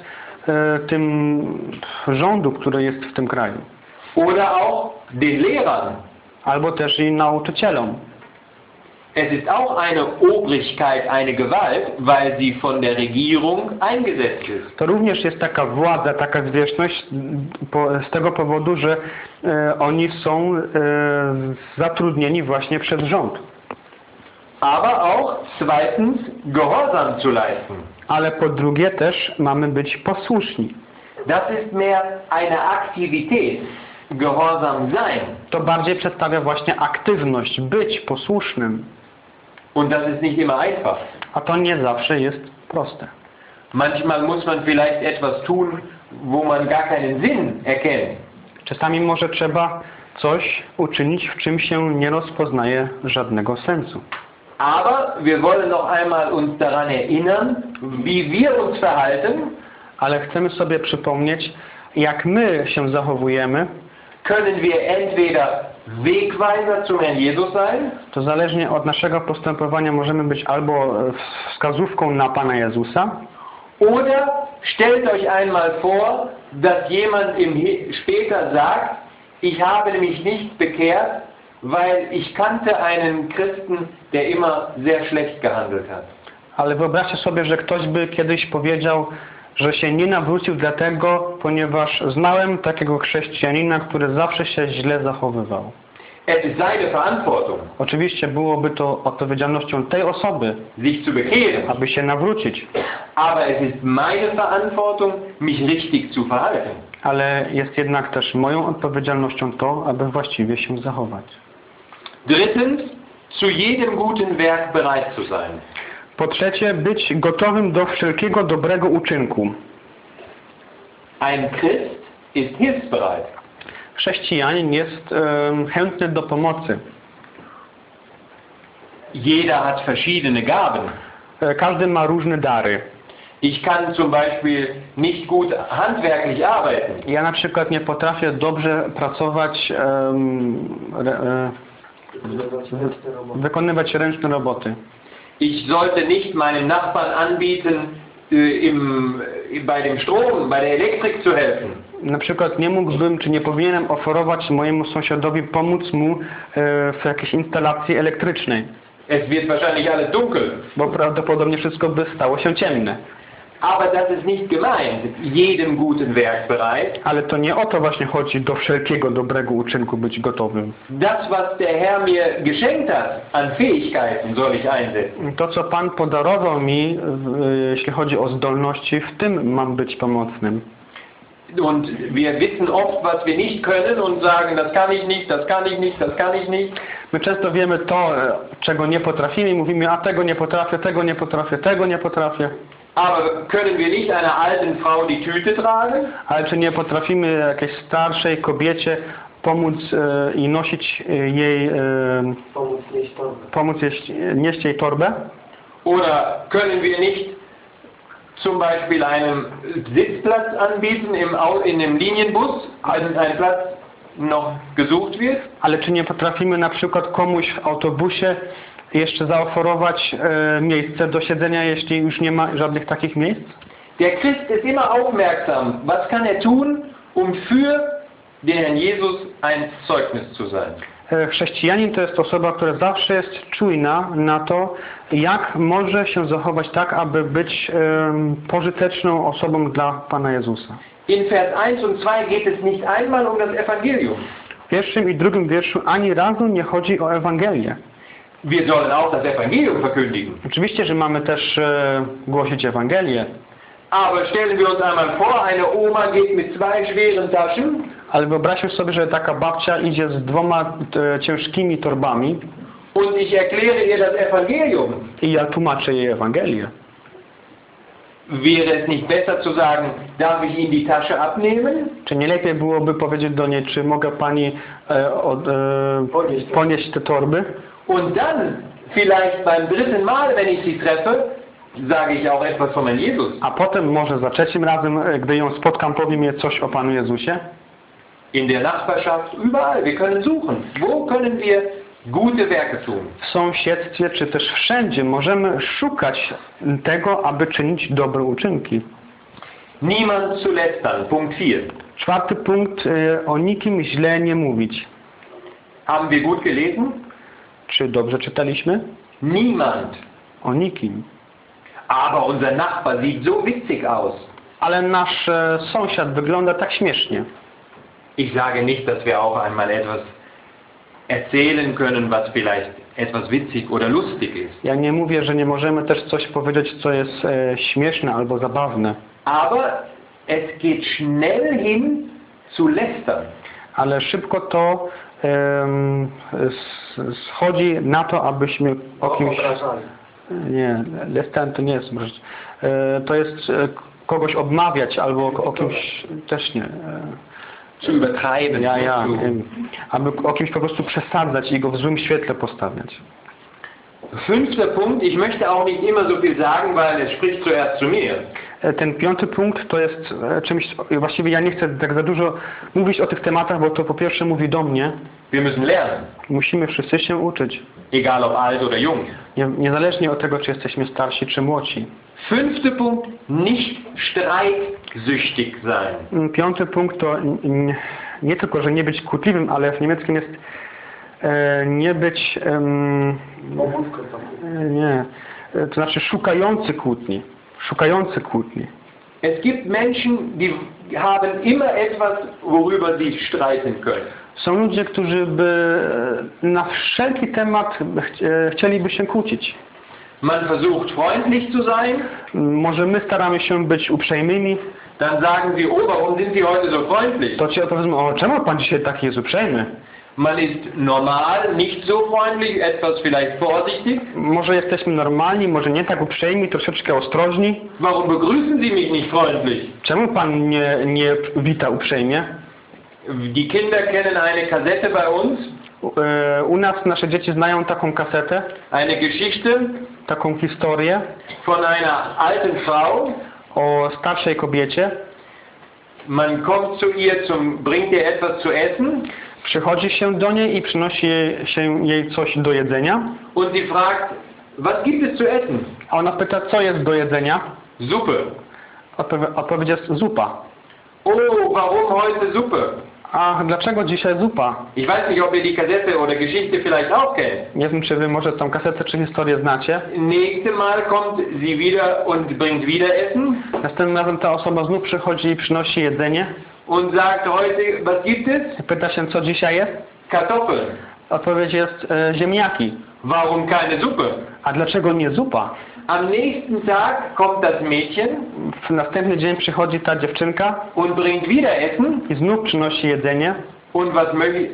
tym rządu, który jest w tym kraju. Oder auch den Lehrern. Albo też i nauczycielom. Es ist auch eine Obrigkeit, eine Gewalt, weil sie von der Regierung eingesetzt ist. To również jest taka władza, taka zwierzchność z tego powodu, że e, oni są e, zatrudnieni właśnie przez rząd. Aber auch zweitens Gehorsam zu leisten. Ale po drugie też mamy być posłuszni. Das ist mehr eine Aktivität, Gehorsam sein. To bardziej przedstawia właśnie aktywność, być posłusznym. Und das ist nicht immer einfach. A to nie zawsze jest proste. Manchmal muss man vielleicht etwas tun, wo man gar keinen Sinn erkennt. Czasami może trzeba coś uczynić, w czym się nie rozpoznaje żadnego sensu. Aber wir wollen noch einmal uns daran erinnern, wie wir uns verhalten, Ale chcemy sobie przypomnieć, jak my się zachowujemy, können wir entweder Wegweiser zum Herrn Jesus sein? To zależnie od naszego postępowania możemy być albo e, wskazówką na Pana Jezusa, oder stellt euch einmal vor, dass jemand im später sagt, ich habe mich nicht bekehrt, weil ich kannte einen Christen, der immer sehr schlecht gehandelt hat. ale wyobraźcie sobie, że ktoś by kiedyś powiedział, że się nie nawrócił dlatego, ponieważ znałem takiego chrześcijanina, który zawsze się źle zachowywał. Es ist seine Verantwortung, Oczywiście byłoby to odpowiedzialnością tej osoby, sich zu bekehren. aby się nawrócić, Aber es ist meine Verantwortung, mich richtig zu verhalten. ale jest jednak też moją odpowiedzialnością to, aby właściwie się zachować. Drittens, zu jedem guten Werk bereit zu sein. Po trzecie, być gotowym do wszelkiego dobrego uczynku. Ein Christ ist hilfsbereit. Chrześcijanin jest em, chętny do pomocy. Jeder hat verschiedene Gaben. E, Każdy ma różne dary. Ich kann zum Beispiel nicht gut handwerklich arbeiten. Ja na przykład nie potrafię dobrze pracować, em, re, e, wykonywać ręczne roboty. Ich sollte nicht meinem Nachbarn anbieten, äh, im, bei dem Strom, bei der Elektrik zu helfen. Na przykład nie mógłbym, czy nie powinienem oferować mojemu sąsiadowi pomóc mu e, w jakiejś instalacji elektrycznej, Es wird wahrscheinlich alles dunkel. bo prawdopodobnie wszystko by stało się ciemne. Aber das ist nicht gemeint, jedem guten Werk bereit. Ale to nie o to właśnie chodzi, do wszelkiego dobrego uczynku być gotowym. Das, was der Herr mir geschenkt hat an Fähigkeiten, soll ich einsetzen. To, co Pan podarował mi, w- jeśli chodzi o zdolności, w tym mam być pomocnym. Und wir wissen oft, was wir nicht können und sagen, das kann ich nicht, das kann ich nicht, das kann ich nicht. My często wiemy to, e, czego nie potrafimy i mówimy, a tego nie potrafię, tego nie potrafię, tego nie potrafię. Aber können wir nicht einer alten Frau die Tüte tragen? Ale czy nie potrafimy jakiejś starszej kobiecie pomóc e, i nosić e, jej, e, Pomóc nieść torbę. pomóc jeść, nieść jej torbę? Oder können wir nicht zum Beispiel einem Sitzplatz anbieten im, in einem Linienbus, wenn ein Platz noch gesucht wird? Ale czy nie potrafimy na przykład komuś w autobusie jeszcze zaoferować e, miejsce do siedzenia, jeśli już nie ma żadnych takich miejsc? Der Christ ist immer aufmerksam. Was kann er tun, um für den Herrn Jesus ein Zeugnis zu sein? E, Chrześcijanin to jest osoba, która zawsze jest czujna na to, jak może się zachować tak, aby być em, pożyteczną osobą dla Pana Jezusa. In Vers 1 und 2 geht es nicht einmal um das Evangelium. W pierwszym i drugim wierszu ani razu nie chodzi o Ewangelię. Wir sollen auch das Evangelium verkündigen. Oczywiście, że mamy też e, głosić Ewangelię, Aber stellen wir uns einmal vor, eine Oma geht mit zwei schweren Taschen ale wyobraźmy sobie, że taka babcia idzie z dwoma e, ciężkimi torbami und ich erkläre ihr das Evangelium. i ja tłumaczę jej Ewangelię. Wäre es nicht besser zu sagen, darf ich Ihnen die Tasche abnehmen? Czy nie lepiej byłoby powiedzieć do niej, czy mogę Pani e, od, e, Ponieść. ponieść te torby? Und dann, vielleicht beim dritten Mal, wenn ich sie treffe, sage ich auch etwas von meinem Jesus. A potem może za trzecim razem, e, gdy ją spotkam, powiem jej coś o Panu Jezusie? In der Nachbarschaft, überall. Wir können suchen. Wo können wir gute Werke tun? W sąsiedztwie, czy też wszędzie możemy szukać tego, aby czynić dobre uczynki. Niemand zu lästern. Punkt 4. Czwarty punkt, e, o nikim źle nie mówić. Haben wir gut gelesen? Czy dobrze czytaliśmy? Niemand. O nikim. Aber unser Nachbar sieht so witzig aus. Ale nasz e, sąsiad wygląda tak śmiesznie. Ich sage nicht, dass wir auch einmal etwas erzählen können, was vielleicht etwas witzig oder lustig ist. Ja nie mówię, że nie możemy też coś powiedzieć, co jest e, śmieszne albo zabawne. Aber es geht schnell hin zu lästern. ale szybko to schodzi na to, abyśmy o kimś... Nie, lestan to nie jest mrzyć. E, To jest e, kogoś obmawiać albo o kimś też nie. E, Zu übertreiben. Ja, ja. Aby o kimś po prostu przesadzać i go w złym świetle postawiać. Fünfter Punkt, ich möchte auch nicht immer so viel sagen, weil es spricht zuerst zu mir. E, Ten piąty punkt to jest e, czymś, właściwie ja nie chcę tak za dużo mówić o tych tematach, bo to po pierwsze mówi do mnie, Wir müssen lernen, musimy wszyscy się uczyć. egal ob alt oder jung. Nie, niezależnie od tego, czy jesteśmy starsi, czy młodsi. Fünfter Punkt, nicht streitsüchtig sein. Mm, Piąty punkt to nie tylko, że nie być kłótliwym, ale w niemieckim jest e, nie być, e, nie, e, to znaczy szukający kłótni. Szukający kłótni. Es gibt Menschen, die haben immer etwas, worüber sie streiten können. Są ludzie, którzy by e, na wszelki temat e, chcieliby się kłócić. Man versucht freundlich zu sein, Może my staramy się być uprzejmymi, dann sagen sie, oh, warum sind Sie heute so freundlich? to ci odpowiedzą, o czemu pan dzisiaj taki jest uprzejmy? Man ist normal, nicht so freundlich, etwas vielleicht vorsichtig. Może jesteśmy normalni, może nie tak uprzejmi, troszeczkę ostrożni. Warum begrüßen Sie mich nicht freundlich? Czemu pan nie, nie wita uprzejmie? Die Kinder kennen eine Kassette bei uns, U- e, U nas nasze dzieci znają taką kasetę, eine Geschichte taką historię von einer alten Frau. o starszej kobiecie. Man kommt zu ihr, zum, bringt ihr etwas zu essen Przychodzi się do niej i przynosi jej, się jej coś do jedzenia. und sie fragt, was gibt es zu essen? A ona pyta, co jest do jedzenia? Suppe. Odpowie- Odpowiedź jest zupa. Oh, warum heute Suppe? A dlaczego dzisiaj zupa? Ich weiß nicht, ob ihr die Kassette oder Geschichte vielleicht auch kennt. Nie wiem, czy wy może tą kasetę czy historię znacie. Nächste Mal kommt sie wieder und bringt wieder Essen Następnym razem ta osoba znów przychodzi i przynosi jedzenie. Und sagt heute, was gibt es? Pyta się, co dzisiaj jest? Kartoffeln. Odpowiedź jest e, ziemniaki. Warum keine Suppe? A dlaczego nie zupa? Am nächsten Tag kommt das Mädchen W następny dzień przychodzi ta dziewczynka und bringt wieder Essen. i znów przynosi jedzenie. Und was,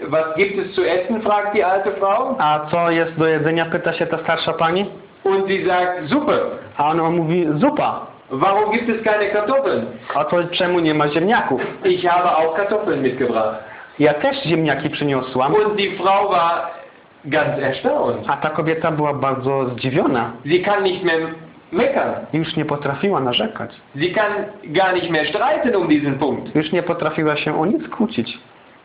was gibt es zu essen? fragt die alte Frau. A co jest do jedzenia? Pyta się ta starsza pani. Und sie sagt Suppe. A ona mówi zupa. Warum gibt es keine Kartoffeln? A to czemu nie ma ziemniaków? Ich habe auch Kartoffeln mitgebracht. Ja też ziemniaki przyniosłam. Und die Frau war ganz erstaunt. A ta kobieta była bardzo zdziwiona. Sie kann nicht mehr meckern. Już nie potrafiła narzekać. Sie kann gar nicht mehr streiten um diesen Punkt. Już nie potrafiła się o nic kłócić.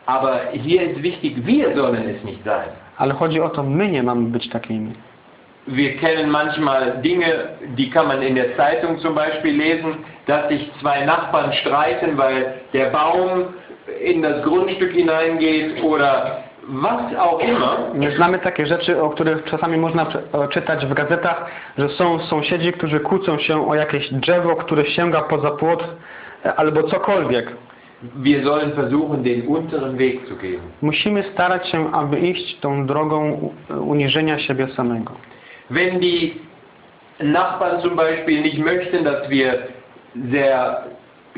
Aber hier ist wichtig, wir sollen es nicht sein. Ale chodzi o to, my nie mamy być takimi. Wir kennen manchmal Dinge, die kann man in der Zeitung zum Beispiel lesen, dass sich zwei Nachbarn streiten, weil der Baum in das Grundstück hineingeht oder was auch immer. My znamy takie rzeczy, o których czasami można e, czytać w gazetach, że są sąsiedzi, którzy kłócą się o jakieś drzewo, które sięga poza płot e, albo cokolwiek. Wir sollen versuchen, den unteren Weg zu gehen. Musimy starać się, aby iść tą drogą u- uniżenia siebie samego. Wenn die Nachbarn zum Beispiel nicht möchten, dass wir sehr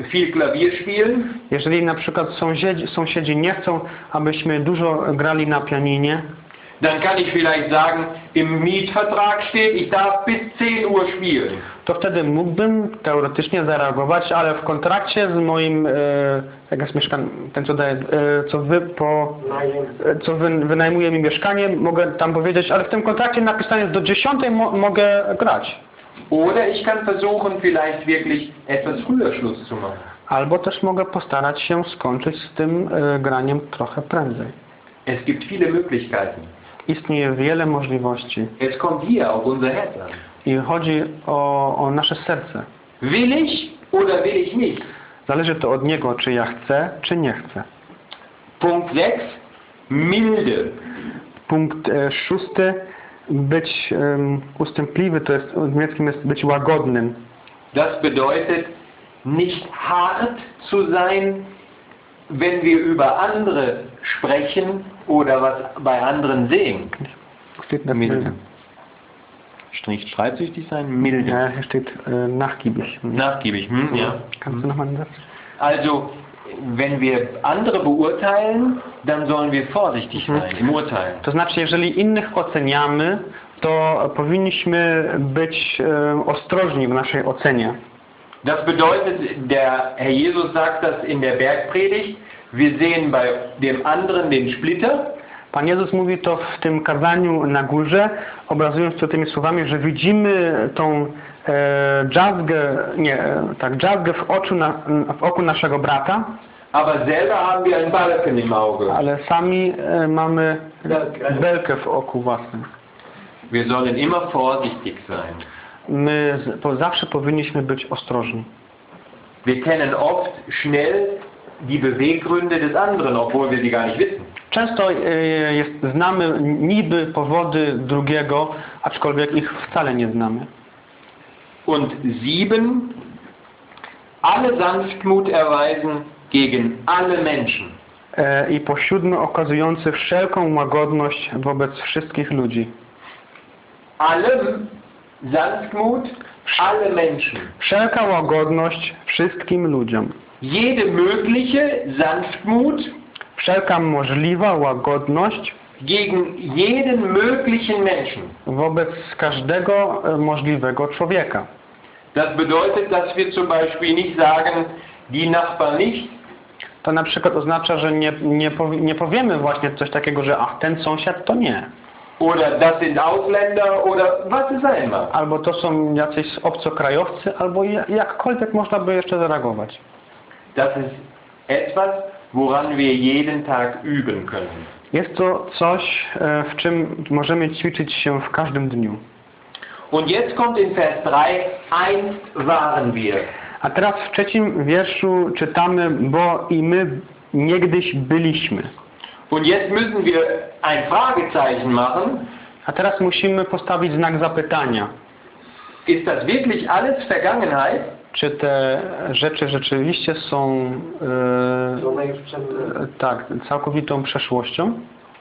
viel Klavier spielen, Jeżeli na przykład sąsiedzi, sąsiedzi nie chcą, abyśmy dużo grali na pianinie, dann kann ich vielleicht sagen, im Mietvertrag steht, ich darf bis 10 Uhr spielen. To wtedy mógłbym teoretycznie zareagować, ale w kontrakcie z moim, e, jak jest mieszkan, ten co daje, e, co wy po, e, co wy, wynajmuje mi mieszkanie, mogę tam powiedzieć, ale w tym kontrakcie napisane jest do 10 mo, mogę grać. Oder ich kann versuchen, vielleicht wirklich etwas früher Schluss zu machen. Albo też mogę postarać się skończyć z tym e, graniem trochę prędzej. Es gibt viele Möglichkeiten. Istnieje wiele możliwości Es kommt hier auf unser Herz an. I chodzi o, o nasze serce. Will ich oder will ich nicht? Zależy to od niego, czy ja chcę, czy nie chcę. Punkt 6. Milde. Punkt e, szósty. Być em, ustępliwy, to jest w niemieckim jest być łagodnym. Das bedeutet, nicht hart zu sein, wenn wir über andere sprechen oder was bei anderen sehen. Steht da Milde. Strich streitsüchtig sein, milde. Ja, hier steht äh, nachgiebig. Nachgiebig, hm? ja. Kannst du nochmal den Satz? Also, wenn wir andere beurteilen, dann sollen wir vorsichtig sein im Urteilen. To znaczy, jeżeli innych oceniamy, to powinniśmy być e, ostrożni w naszej ocenie. Das bedeutet, der Herr Jesus sagt das in der Bergpredigt, wir sehen bei dem anderen den Splitter Pan Jezus mówi to w tym kazaniu na górze, obrazując to tymi słowami, że widzimy tą e, dżazgę, nie, tak, dżazgę w, oczu na, w oku naszego brata, ale sami e, mamy Belkę. w oku własnym. Wir sollen immer vorsichtig sein. My po, zawsze powinniśmy być ostrożni. Wir kennen oft schnell die Beweggründe des anderen, obwohl wir die gar nicht wissen. Często e, jest, znamy niby powody drugiego, aczkolwiek ich wcale nie znamy. Und sieben, alle Sanftmut erweisen gegen alle Menschen. E, I po siódme okazujący wszelką łagodność wobec wszystkich ludzi. Allem Sanftmut, alle Menschen. Wszelka łagodność wszystkim ludziom. Jede mögliche Sanftmut Wszelka możliwa łagodność gegen jeden möglichen Menschen. wobec każdego e, możliwego człowieka. Das bedeutet, dass wir zum Beispiel nicht sagen, die Nachbarn nicht, To na przykład oznacza, że nie, nie, powi- nie powiemy właśnie coś takiego, że ach, ten sąsiad to nie. oder das sind Ausländer oder was sein mag. Albo to są jacyś obcokrajowcy, albo ja- jakkolwiek można by jeszcze zareagować. Das ist etwas, woran wir jeden Tag üben können. Jest to coś, e, w czym możemy ćwiczyć się w każdym dniu. Und jetzt kommt in Vers 3, einst waren wir. A teraz w trzecim wierszu czytamy, bo i my niegdyś byliśmy. Und jetzt müssen wir ein Fragezeichen machen. A teraz musimy postawić znak zapytania. Ist das wirklich alles Vergangenheit? Czy te rzeczy rzeczywiście są e, tak, całkowitą przeszłością?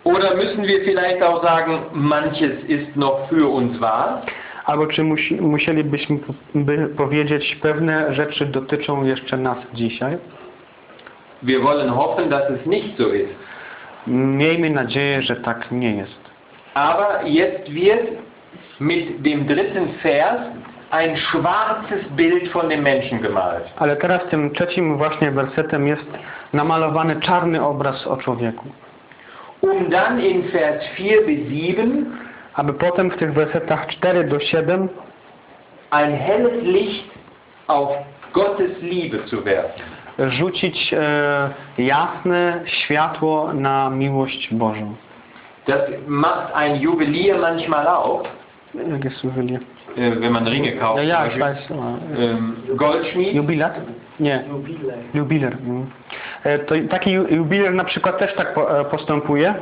Oder müssen wir vielleicht auch sagen, manches ist noch für uns wahr? Albo czy musi, musielibyśmy by powiedzieć, pewne rzeczy dotyczą jeszcze nas dzisiaj? Wir wollen hoffen, dass es nicht so ist. Miejmy nadzieję, że tak nie jest. Aber jetzt wird mit dem dritten Vers ein schwarzes Bild von dem Menschen gemalt. Ale teraz tym trzecim właśnie wersetem jest namalowany czarny obraz o człowieku. Um dann in Vers 4 bis 7 Aby potem w tych wersetach 4 do 7 ein helles Licht auf Gottes Liebe zu werfen. rzucić e, jasne światło na miłość Bożą. Das macht ein Juwelier manchmal auch, Jak jest juwelier? Äh, wenn man Ringe kauft. Ja, ja, ich Beispiel. weiß. Ähm, Goldschmied. Jubilat? Nie, Jubilej. jubiler. mm. E, To taki ju- jubiler na przykład też tak e, postępuje.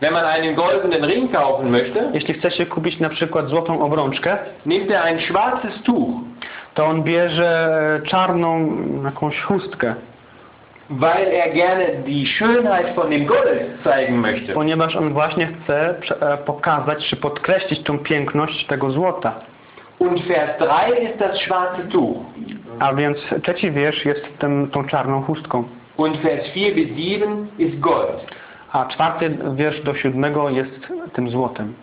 Wenn man einen goldenen Ring kaufen möchte, Jeśli chce się kupić na przykład złotą obrączkę, nimmt er ein schwarzes Tuch, to on bierze e, czarną jakąś chustkę, weil er gerne die Schönheit von dem Gold zeigen möchte. ponieważ on właśnie chce pokazać czy podkreślić tą piękność tego złota. Und Vers 3 ist das schwarze Tuch. A więc trzeci wiersz jest tym, tą czarną chustką. Und Vers 4 bis 7 ist Gold. A czwarty wiersz do siódmego jest tym złotem.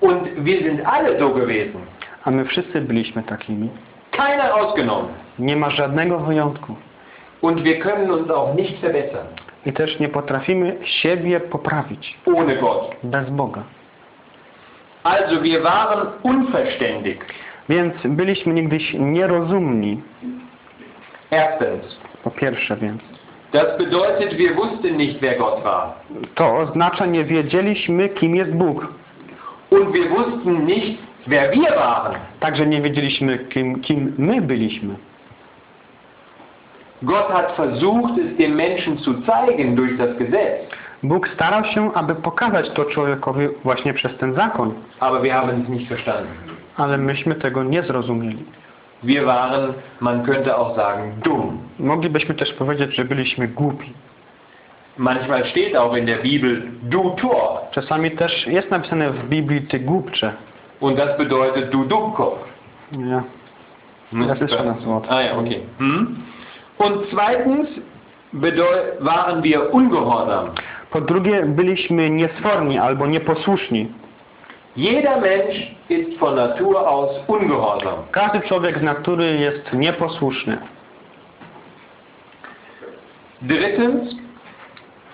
Und wir sind alle so gewesen. A my wszyscy byliśmy takimi. Keiner ausgenommen. Nie ma żadnego wyjątku. Und wir können uns auch nicht verbessern. I też nie potrafimy siebie poprawić Ohne Gott. bez Boga. Also wir waren unverständig. Więc byliśmy niegdyś nierozumni. Erstens. Po pierwsze więc. Das bedeutet, wir wussten nicht, wer Gott war. To oznacza, nie wiedzieliśmy, kim jest Bóg. Und wir wussten nicht, wer wir waren. Także nie wiedzieliśmy, kim, kim my byliśmy. Gott hat versucht, es dem Menschen zu zeigen durch das Gesetz. Bóg starał się, aby pokazać to człowiekowi właśnie przez ten zakon, Aber wir haben es nicht verstanden. ale myśmy tego nie zrozumieli. Wir waren, man könnte auch sagen, dumm. Moglibyśmy też powiedzieć, że byliśmy głupi. Manchmal steht auch in der Bibel, du Tor. Czasami też jest napisane w Biblii ty głupcze. Und das bedeutet, du Dummkopf. Nie. Das ist schon das Wort. Ah ja, okay. Hm? Und zweitens, waren wir ungehorsam. Po drugie, byliśmy niesforni albo nieposłuszni. Jeder Mensch ist von Natur aus ungehorsam. Każdy człowiek z natury jest nieposłuszny. Drittens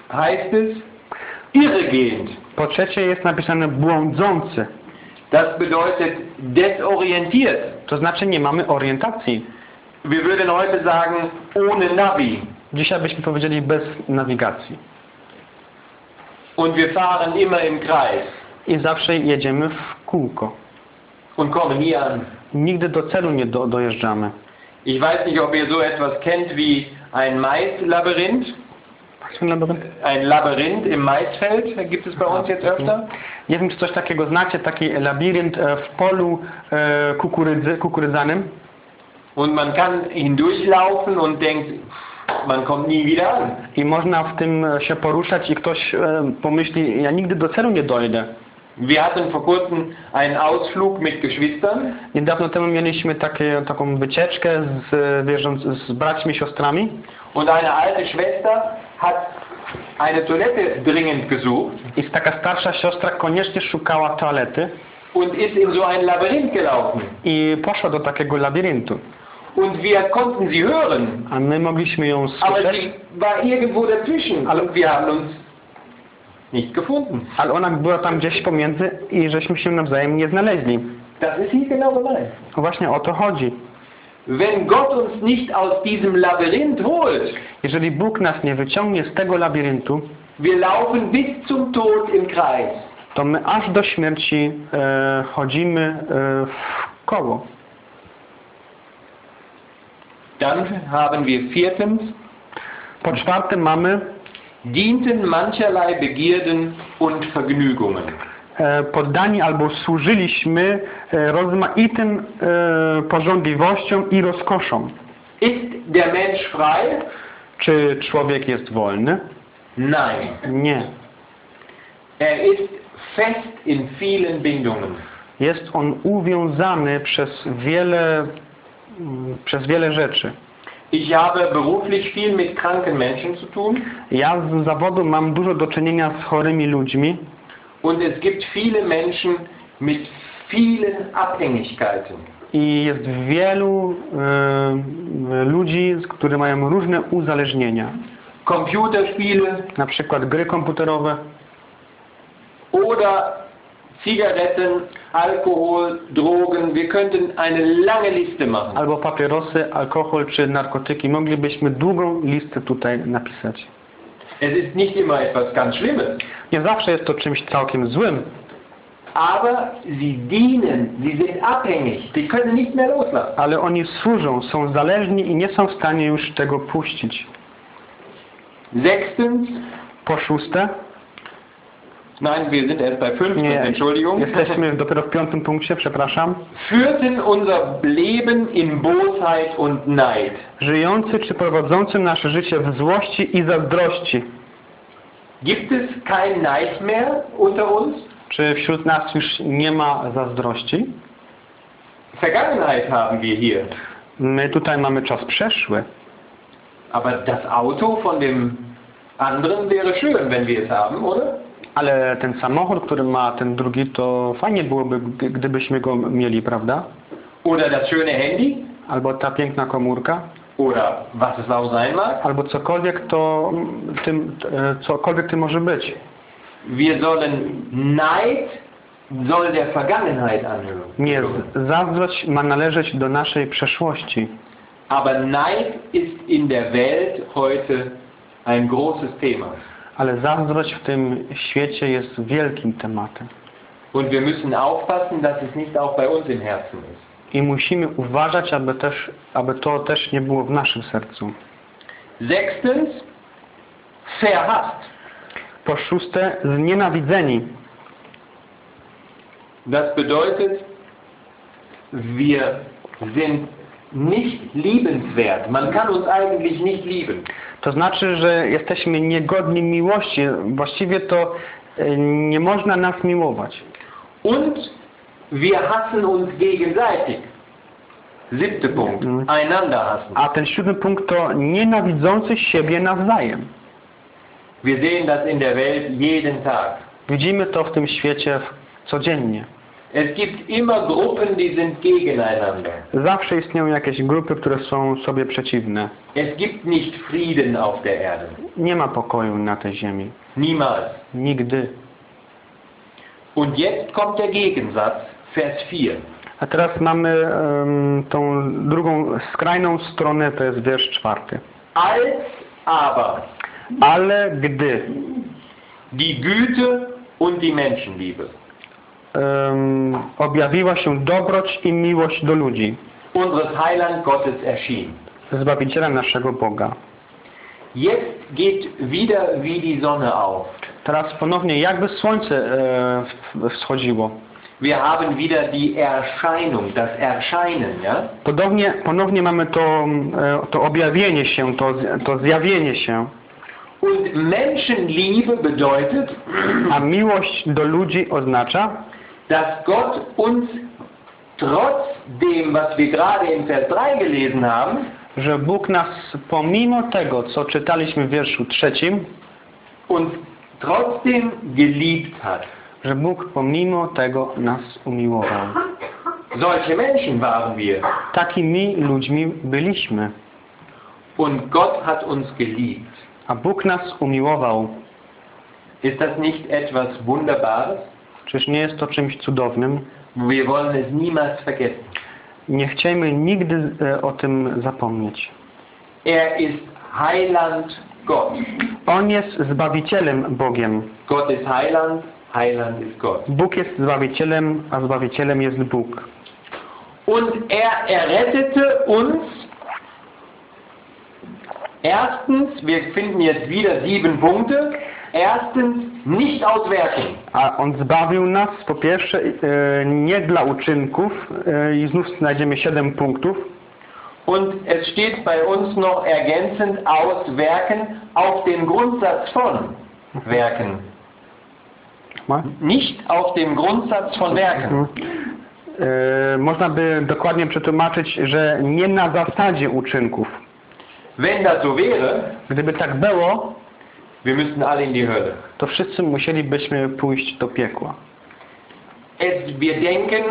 heißt es irregehend. Po trzecie jest napisane błądzący. Das bedeutet desorientiert. To znaczy nie mamy orientacji. Wir würden heute sagen, ohne Navi. Dzisiaj byśmy powiedzieli bez nawigacji. Und wir fahren immer im Kreis I zawsze jedziemy w kółko. und kommen nie an. Nigdy do celu nie do, dojeżdżamy. Ich weiß nicht, ob ihr so etwas kennt wie ein Maislabyrinth. Ein Labyrinth im Maisfeld gibt es bei uns jetzt öfter. Nie wiem, czy coś takiego znacie, taki labirynt e, w polu e, kukurydzy, kukurydzanym. Und man kann hindurchlaufen und denkt, I można w tym e, się poruszać i ktoś e, pomyśli, ja nigdy do celu nie dojdę. Wir hatten vor kurzem einen Ausflug mit Geschwistern Niedawno temu mieliśmy takie, taką wycieczkę z, wierząc, z braćmi, siostrami und eine alte Schwester hat eine Toilette dringend gesucht i taka starsza siostra koniecznie szukała toalety und ist in so ein Labyrinth gelaufen. i poszła do takiego labiryntu. Und wir konnten sie hören, A my mogliśmy ją aber słyszeć, sie war irgendwo dazwischen und wir haben uns nicht gefunden. ale ona była tam gdzieś pomiędzy i żeśmy się nawzajem nie znaleźli. Das ist hier genau. Właśnie o to chodzi. Wenn Gott uns nicht aus diesem Labyrinth holt, Jeżeli Bóg nas nie wyciągnie z tego labiryntu, wir laufen bis zum Tod im Kreis. to my aż do śmierci e, chodzimy e, w koło. Dann haben wir viertens, Po czwarte mamy dienten mancherlei Begierden und Vergnügungen. e, poddani albo służyliśmy e, rozmaitym e, pożądliwościom i rozkoszom. Ist der Mensch frei? Czy człowiek jest wolny? Nein. Nie. Er ist fest in vielen Bindungen. Jest on uwiązany przez wiele, przez wiele rzeczy. Ich habe beruflich viel mit kranken Menschen zu tun Ja z zawodu mam dużo do czynienia z chorymi ludźmi und es gibt viele Menschen mit vielen Abhängigkeiten. i jest wielu e, ludzi, którzy mają różne uzależnienia. Computerspiele Na przykład gry komputerowe, oder Zigaretten, Alkohol, Drogen. Wir könnten eine lange Liste machen. albo papierosy, alkohol czy narkotyki. Moglibyśmy długą listę tutaj napisać. Es ist nicht immer etwas ganz Schlimmes, Nie zawsze jest to czymś całkiem złym, aber sie dienen, sie sind abhängig, sie können nicht mehr loslassen. ale oni służą, są zależni i nie są w stanie już tego puścić. Sechstens, Po szóste, nein, wir sind erst bei fünftens, nie, Entschuldigung, jesteśmy dopiero w piątym punkcie, przepraszam. führten unser Leben in Bosheit und Neid. Żyjący czy prowadzący nasze życie w złości i zazdrości. Gibt es kein Neid mehr unter uns? Czy wśród nas już nie ma zazdrości? Vergangenheit haben wir hier. My tutaj mamy czas przeszły, Aber das Auto von dem anderen wäre schön, wenn wir es haben, oder? Ale ten samochód, który ma ten drugi, to fajnie byłoby, gdybyśmy go mieli, prawda? Oder das schöne Handy? Albo ta piękna komórka, Oder was es auch sein mag. albo cokolwiek to mm, tym, e, cokolwiek tym może być. Wir sollen Neid soll der Vergangenheit anhören. Nie, zazdrość ma należeć do naszej przeszłości. Aber Neid ist in der Welt heute ein großes Thema. Ale zazdrość w tym świecie jest wielkim tematem. Und wir müssen aufpassen, dass es nicht auch bei uns im Herzen ist. I musimy uważać, aby, też, aby to też nie było w naszym sercu. Sechstens, verhasst. Po szóste, znienawidzeni. Das bedeutet, wir sind nicht liebenswert. Man kann uns eigentlich nicht lieben. To znaczy, że jesteśmy niegodni miłości. Właściwie to e, nie można nas miłować. Und wir hassen uns gegenseitig. Siebter Punkt. Mhm. Einander hassen. A ten siódmy punkt to nienawidzący siebie nawzajem. Wir sehen das in der Welt jeden Tag. Widzimy to w tym świecie codziennie. Es gibt immer Gruppen, die sind gegeneinander. Zawsze istnieją jakieś grupy, które są sobie przeciwne. Es gibt nicht Frieden auf der Erde. Nie ma pokoju na tej ziemi. Niemals. Nigdy. Und jetzt kommt der Gegensatz, Vers 4. A teraz mamy em, tą drugą, skrajną stronę, to jest wiersz czwarty. Als aber Ale gdy die Güte und die Menschenliebe em, objawiła się dobroć i miłość do ludzi, unseres Heiland Gottes erschien. Zbawiciela naszego Boga. Jetzt geht wieder wie die Sonne auf. Teraz ponownie jakby słońce e, wschodziło. Wir haben wieder die Erscheinung, das Erscheinen, ja? Podobnie, ponownie mamy to, e, to objawienie się, to, to zjawienie się. Und Menschenliebe bedeutet, A miłość do ludzi oznacza, dass Gott uns trotz dem, was wir gerade in Vers 3 gelesen haben, że Bóg nas pomimo tego, co czytaliśmy w wierszu trzecim, uns trotzdem geliebt hat. że Bóg pomimo tego nas umiłował. Solche Menschen waren wir. Takimi ludźmi byliśmy. Und Gott hat uns geliebt. A Bóg nas umiłował. Ist das nicht etwas Wunderbares? Czyż nie jest to czymś cudownym? Wir wollen es niemals vergessen. Nie chciejmy nigdy e, o tym zapomnieć. Er ist Heiland Gott. On jest Zbawicielem Bogiem. Gott ist Heiland, Heiland ist Gott. Bóg jest Zbawicielem, a Zbawicielem jest Bóg. Und er errettete uns. Erstens, wir finden jetzt wieder sieben Punkte. Erstens, nicht aus Werken. A On zbawił nas po pierwsze e, nie dla uczynków e, i znów znajdziemy siedem punktów. Und es steht bei uns noch ergänzend aus Werken auf dem Grundsatz von Werken. Nicht auf dem Grundsatz von Werken. Mhm. E, Można by dokładnie przetłumaczyć, że nie na zasadzie uczynków. Wenn das so wäre, Gdyby tak było, wir müssten alle in die Hölle. to wszyscy musielibyśmy pójść do piekła. Es, wir denken,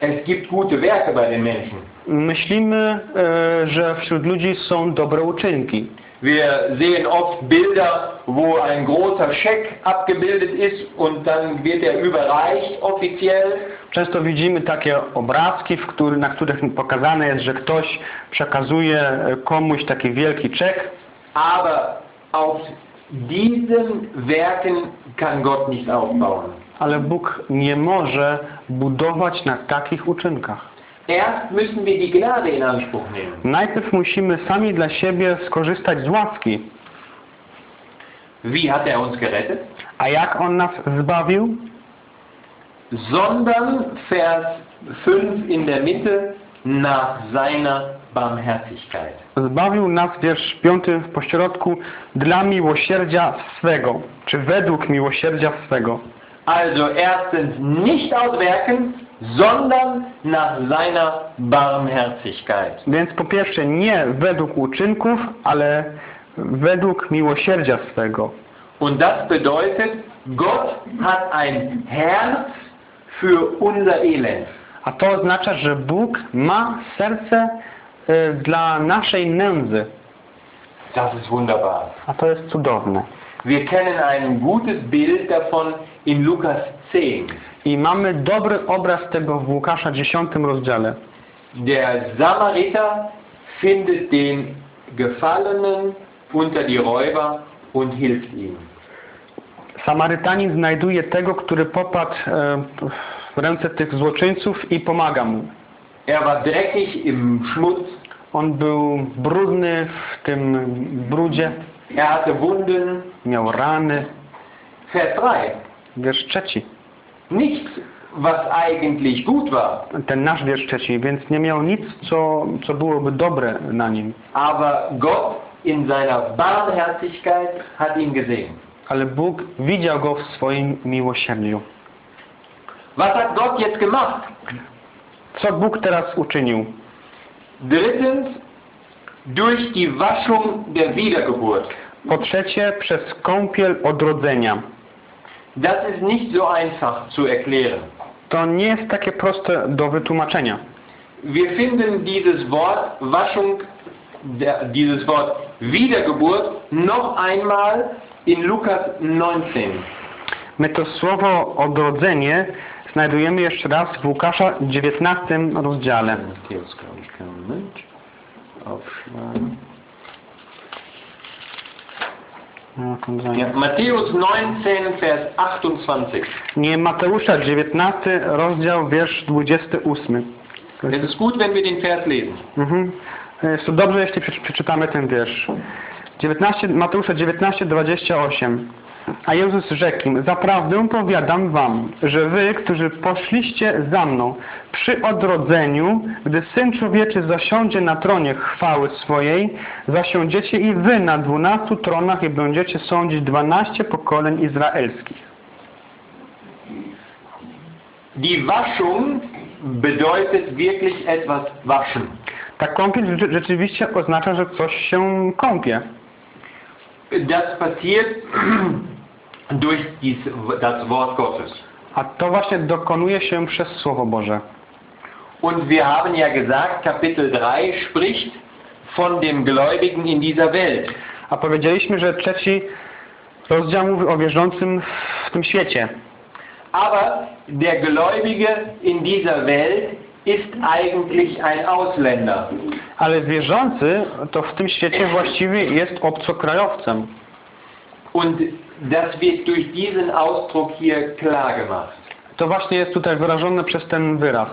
es gibt gute Werke bei den Menschen. Myślimy, e, że wśród ludzi są dobre uczynki. Wir sehen oft Bilder, wo ein großer Scheck abgebildet ist und dann wird er überreicht offiziell. Często widzimy takie obrazki, w który, na których pokazane jest, że ktoś przekazuje komuś taki wielki czek, Aber auf diesen Werken kann Gott nicht aufbauen. ale Bóg nie może budować na takich uczynkach. Erst müssen wir die Gnade in Anspruch nehmen. Najpierw musimy sami dla siebie skorzystać z łaski. Wie hat er uns gerettet? A jak On nas zbawił? Sondern, Vers 5 in der Mitte, nach seiner Barmherzigkeit. Zbawił nas, wiersz piąty w pośrodku, dla miłosierdzia swego, czy według miłosierdzia swego. Also erstens nicht aus Werken, sondern nach seiner Barmherzigkeit. Więc po pierwsze nie według uczynków, ale według miłosierdzia swego. Und das bedeutet, Gott hat ein Herz für unser Elend. A to oznacza, że Bóg ma serce dla naszej nędzy. Das ist wunderbar. A to jest cudowne. Wir kennen ein gutes Bild davon in Lukas 10. I mamy dobry obraz tego w Łukasza 10 rozdziale. Der Samariter findet den Gefallenen unter die Räuber und hilft ihm. Samarytanin znajduje tego, który popadł e, w ręce tych złoczyńców i pomaga mu. Er war dreckig im Schmutz, On był brudny w tym brudzie, er hatte Wunden. miał rany. Vers 3. Wiersz trzeci. Nichts, was eigentlich gut war, Ten nasz wiersz trzeci, więc nie miał nic, co, co byłoby dobre na nim. aber Gott in seiner Barmherzigkeit hat ihn gesehen. Ale Bóg widział go w swoim miłosierdziu. Was hat Gott jetzt gemacht? Co Bóg teraz uczynił? Drittens, durch die Waschung der Wiedergeburt. Po trzecie, przez kąpiel odrodzenia. Das ist nicht so einfach zu erklären. To nie jest takie proste do wytłumaczenia. Wir finden dieses Wort Waschung, dieses Wort Wiedergeburt noch einmal in Lukas 19. My to słowo odrodzenie znajdujemy jeszcze raz w Łukasza 19 rozdziale. Ja, Matthäus 19, Vers 28. Nie Mateusza 19 rozdział wiersz 28. Es ist gut, wenn wir den Vers lesen. Mhm. Jest to dobrze, jeśli przeczy- przeczytamy ten wiersz. 19, Mateusza 19, 28. A Jezus rzekł im, zaprawdę powiadam wam, że wy, którzy poszliście za mną przy odrodzeniu, gdy Syn Człowieczy zasiądzie na tronie chwały swojej, zasiądziecie i wy na dwunastu tronach i będziecie sądzić dwanaście pokoleń izraelskich. Die Waschung bedeutet wirklich etwas waschen. Ta kąpiel rze- rzeczywiście oznacza, że coś się kąpie. Das passiert durch dies, das Wort Gottes. A to właśnie dokonuje się przez Słowo Boże. Und wir haben ja gesagt, Kapitel 3 spricht von dem Gläubigen in dieser Welt. A powiedzieliśmy, że trzeci rozdział mówi o wierzącym w tym świecie. Aber der Gläubige in dieser Welt ist eigentlich ein Ausländer. Ale wierzący to w tym świecie właściwie jest obcokrajowcem. Und das wird durch diesen Ausdruck hier klar gemacht. To właśnie jest tutaj wyrażone przez ten wyraz.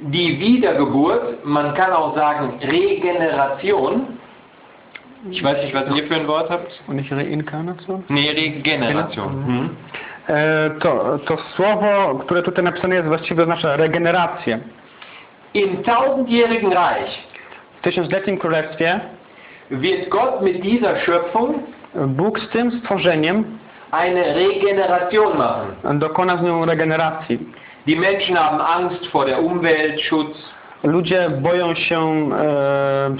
Die Wiedergeburt, man kann auch sagen Regeneration. Ich weiß nicht, was ihr für ein Wort habt. Und reinkarnation? Nee, Regeneration. Hm? E, to, to słowo, które tutaj napisane jest właściwie oznacza regenerację. Im tausendjährigen Reich W tysiącletnim królestwie wird Gott mit dieser Schöpfung Bóg z tym stworzeniem eine Regeneration machen. dokona z nią regeneracji. Die Menschen haben Angst vor der Ludzie boją się e,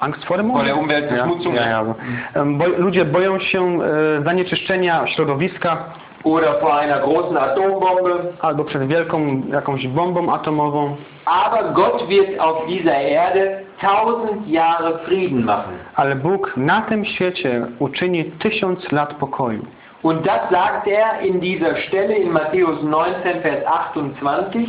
angst vor dem vor der Umweltverschmutzung Ja, ja, ja. Bo, ludzie boją się e, zanieczyszczenia środowiska oder vor einer großen Atombombe. albo przed wielką jakąś bombą atomową, Aber Gott wird auf dieser Erde tausend Jahre Frieden machen. ale Bóg na tym świecie uczyni tysiąc lat pokoju. Und das sagt er in dieser Stelle in Matthäus 19, Vers 28,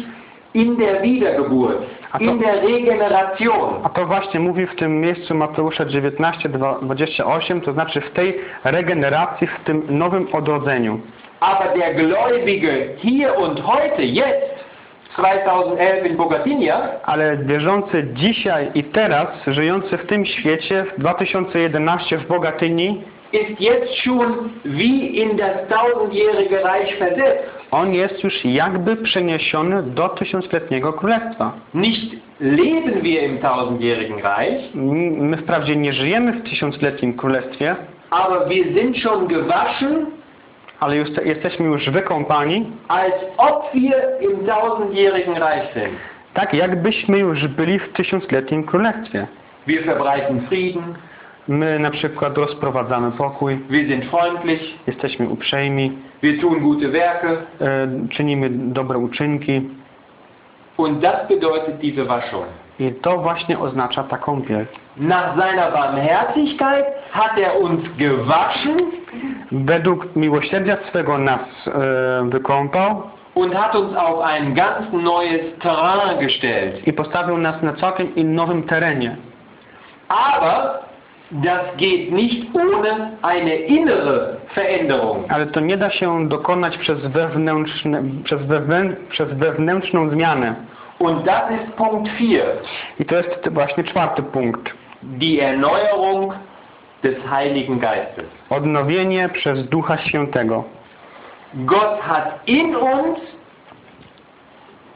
in der Wiedergeburt, in der Regeneration. A to właśnie mówi w tym miejscu Mateusza 19, 28, to znaczy w tej regeneracji, w tym nowym odrodzeniu. Aber der Gläubige hier und heute, jetzt, 2011 in Bogatinia, Ale wierzący dzisiaj i teraz, żyjący w tym świecie, w 2011 w Bogatyni, ist jetzt schon wie in das tausendjährige Reich versetzt. on jest już jakby przeniesiony do tysiącletniego królestwa. Nicht leben wir im tausendjährigen Reich, My wprawdzie nie żyjemy w tysiącletnim królestwie, aber wir sind schon gewaschen, ale już, jesteśmy już wykąpani, als ob wir im tausendjährigen Reich sind. tak jakbyśmy już byli w tysiącletnim królestwie. Wir verbreiten Frieden, My na przykład rozprowadzamy pokój, wir sind freundlich, jesteśmy uprzejmi, wir tun gute Werke. E, czynimy dobre uczynki. Und das bedeutet diese Waschung. I to właśnie oznacza ta kąpiel. Nach seiner Barmherzigkeit hat er uns gewaschen Według miłosierdzia swego nas e, wykąpał und hat uns auf ein ganz neues Terrain gestellt. i postawił nas na całkiem innowym terenie. Aber das geht nicht ohne eine innere Veränderung. Ale to nie da się dokonać przez, wewnętrzne, przez, wewnę, przez wewnętrzną zmianę. Und das ist Punkt 4. I to jest właśnie czwarty punkt. Die Erneuerung des Heiligen Geistes. Odnowienie przez Ducha Świętego. Gott hat in uns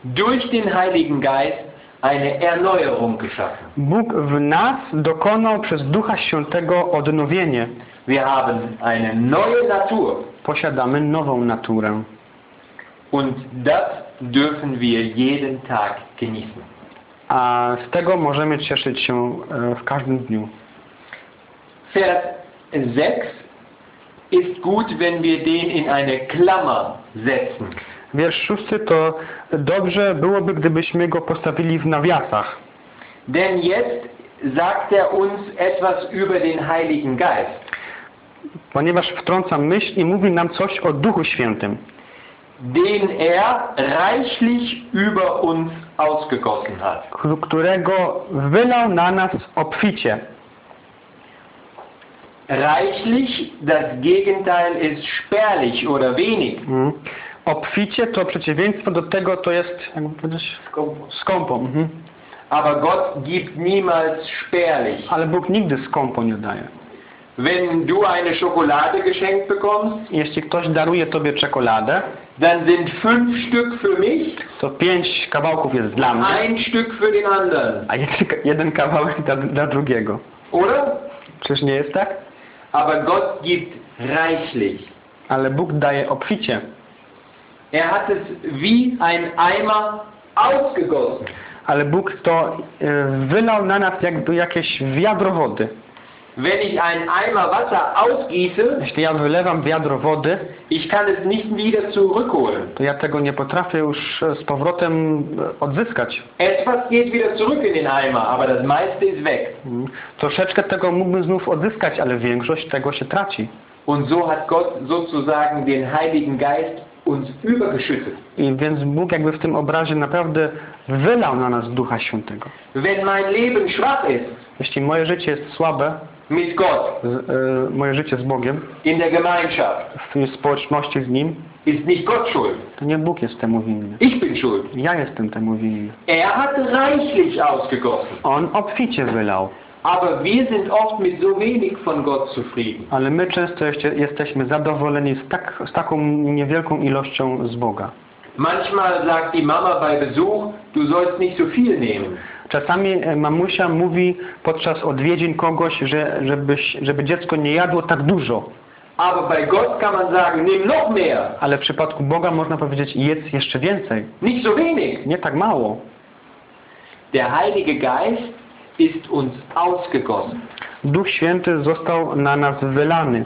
durch den Heiligen Geist eine Erneuerung geschaffen. Bóg w nas dokonał przez Ducha Świętego odnowienie. Wir haben eine neue Natur Posiadamy nową naturę. und das dürfen wir jeden Tag genießen. a z tego możemy cieszyć się e, w każdym dniu. Vers 6 ist gut, wenn wir den in eine Klammer setzen. Wiersz szósty to dobrze byłoby, gdybyśmy go postawili w nawiasach. Denn jetzt sagt er uns etwas über den Heiligen Geist. Ponieważ wtrąca myśl i mówi nam coś o Duchu Świętym, den er reichlich über uns ausgegossen hat. którego wylał na nas obficie. Reichlich, das Gegenteil ist spärlich oder wenig. Mhm. Obficie to przeciwieństwo do tego to jest, jakby powiedzieć, Skąpo. skąpo. Mhm. Aber Gott gibt niemals spärlich. Ale Bóg nigdy skąpo nie daje. Wenn du eine Schokolade geschenkt bekommst, Jeśli ktoś daruje tobie czekoladę, dann sind fünf Stück für mich, to pięć kawałków jest dla mnie, ein Stück für den anderen. a jeden, jeden kawałek dla, dla drugiego. Oder? Czyż nie jest tak? Aber Gott gibt reichlich. Ale Bóg daje obficie. Er hat es wie ein Eimer ausgegossen. Ale Bóg to e, wylał na nas jakby jakieś wiadro wody. Wenn ich einen Eimer Wasser ausgieße, Jeśli ja wylewam wiadro wody, ich kann es nicht wieder zurückholen. to ja tego nie potrafię już e, z powrotem e, odzyskać. Etwas geht wieder zurück in den Eimer, aber das meiste ist weg. Mm. Troszeczkę tego mógłbym znów odzyskać, ale większość tego się traci. Und so hat Gott sozusagen den Heiligen Geist uns übergeschüttet. I więc Bóg jakby w tym obrazie naprawdę wylał na nas Ducha Świętego. Wenn mein Leben schwach ist Jeśli moje życie jest słabe, mit Gott, z, e, moje życie z Bogiem, in der Gemeinschaft, w społeczności z Nim, ist nicht Gott schuld. to nie Bóg jest temu winny. Ich bin schuld. Ja jestem temu winny. Er hat reichlich ausgegossen. On obficie wylał. Aber wir sind oft mit so wenig von Gott zufrieden. Ale my często jesteśmy zadowoleni z, tak, z taką niewielką ilością z Boga. Manchmal sagt die Mama bei Besuch, du sollst nicht so viel nehmen. Czasami e, mamusia mówi podczas odwiedzin kogoś, że, żebyś, żeby dziecko nie jadło tak dużo. Aber bei Gott kann man sagen, nimm noch mehr, Ale w przypadku Boga można powiedzieć jedz jeszcze więcej. nicht so wenig. Nie tak mało. Der Heilige Geist ist uns ausgegossen. Duch Święty został na nas wylany.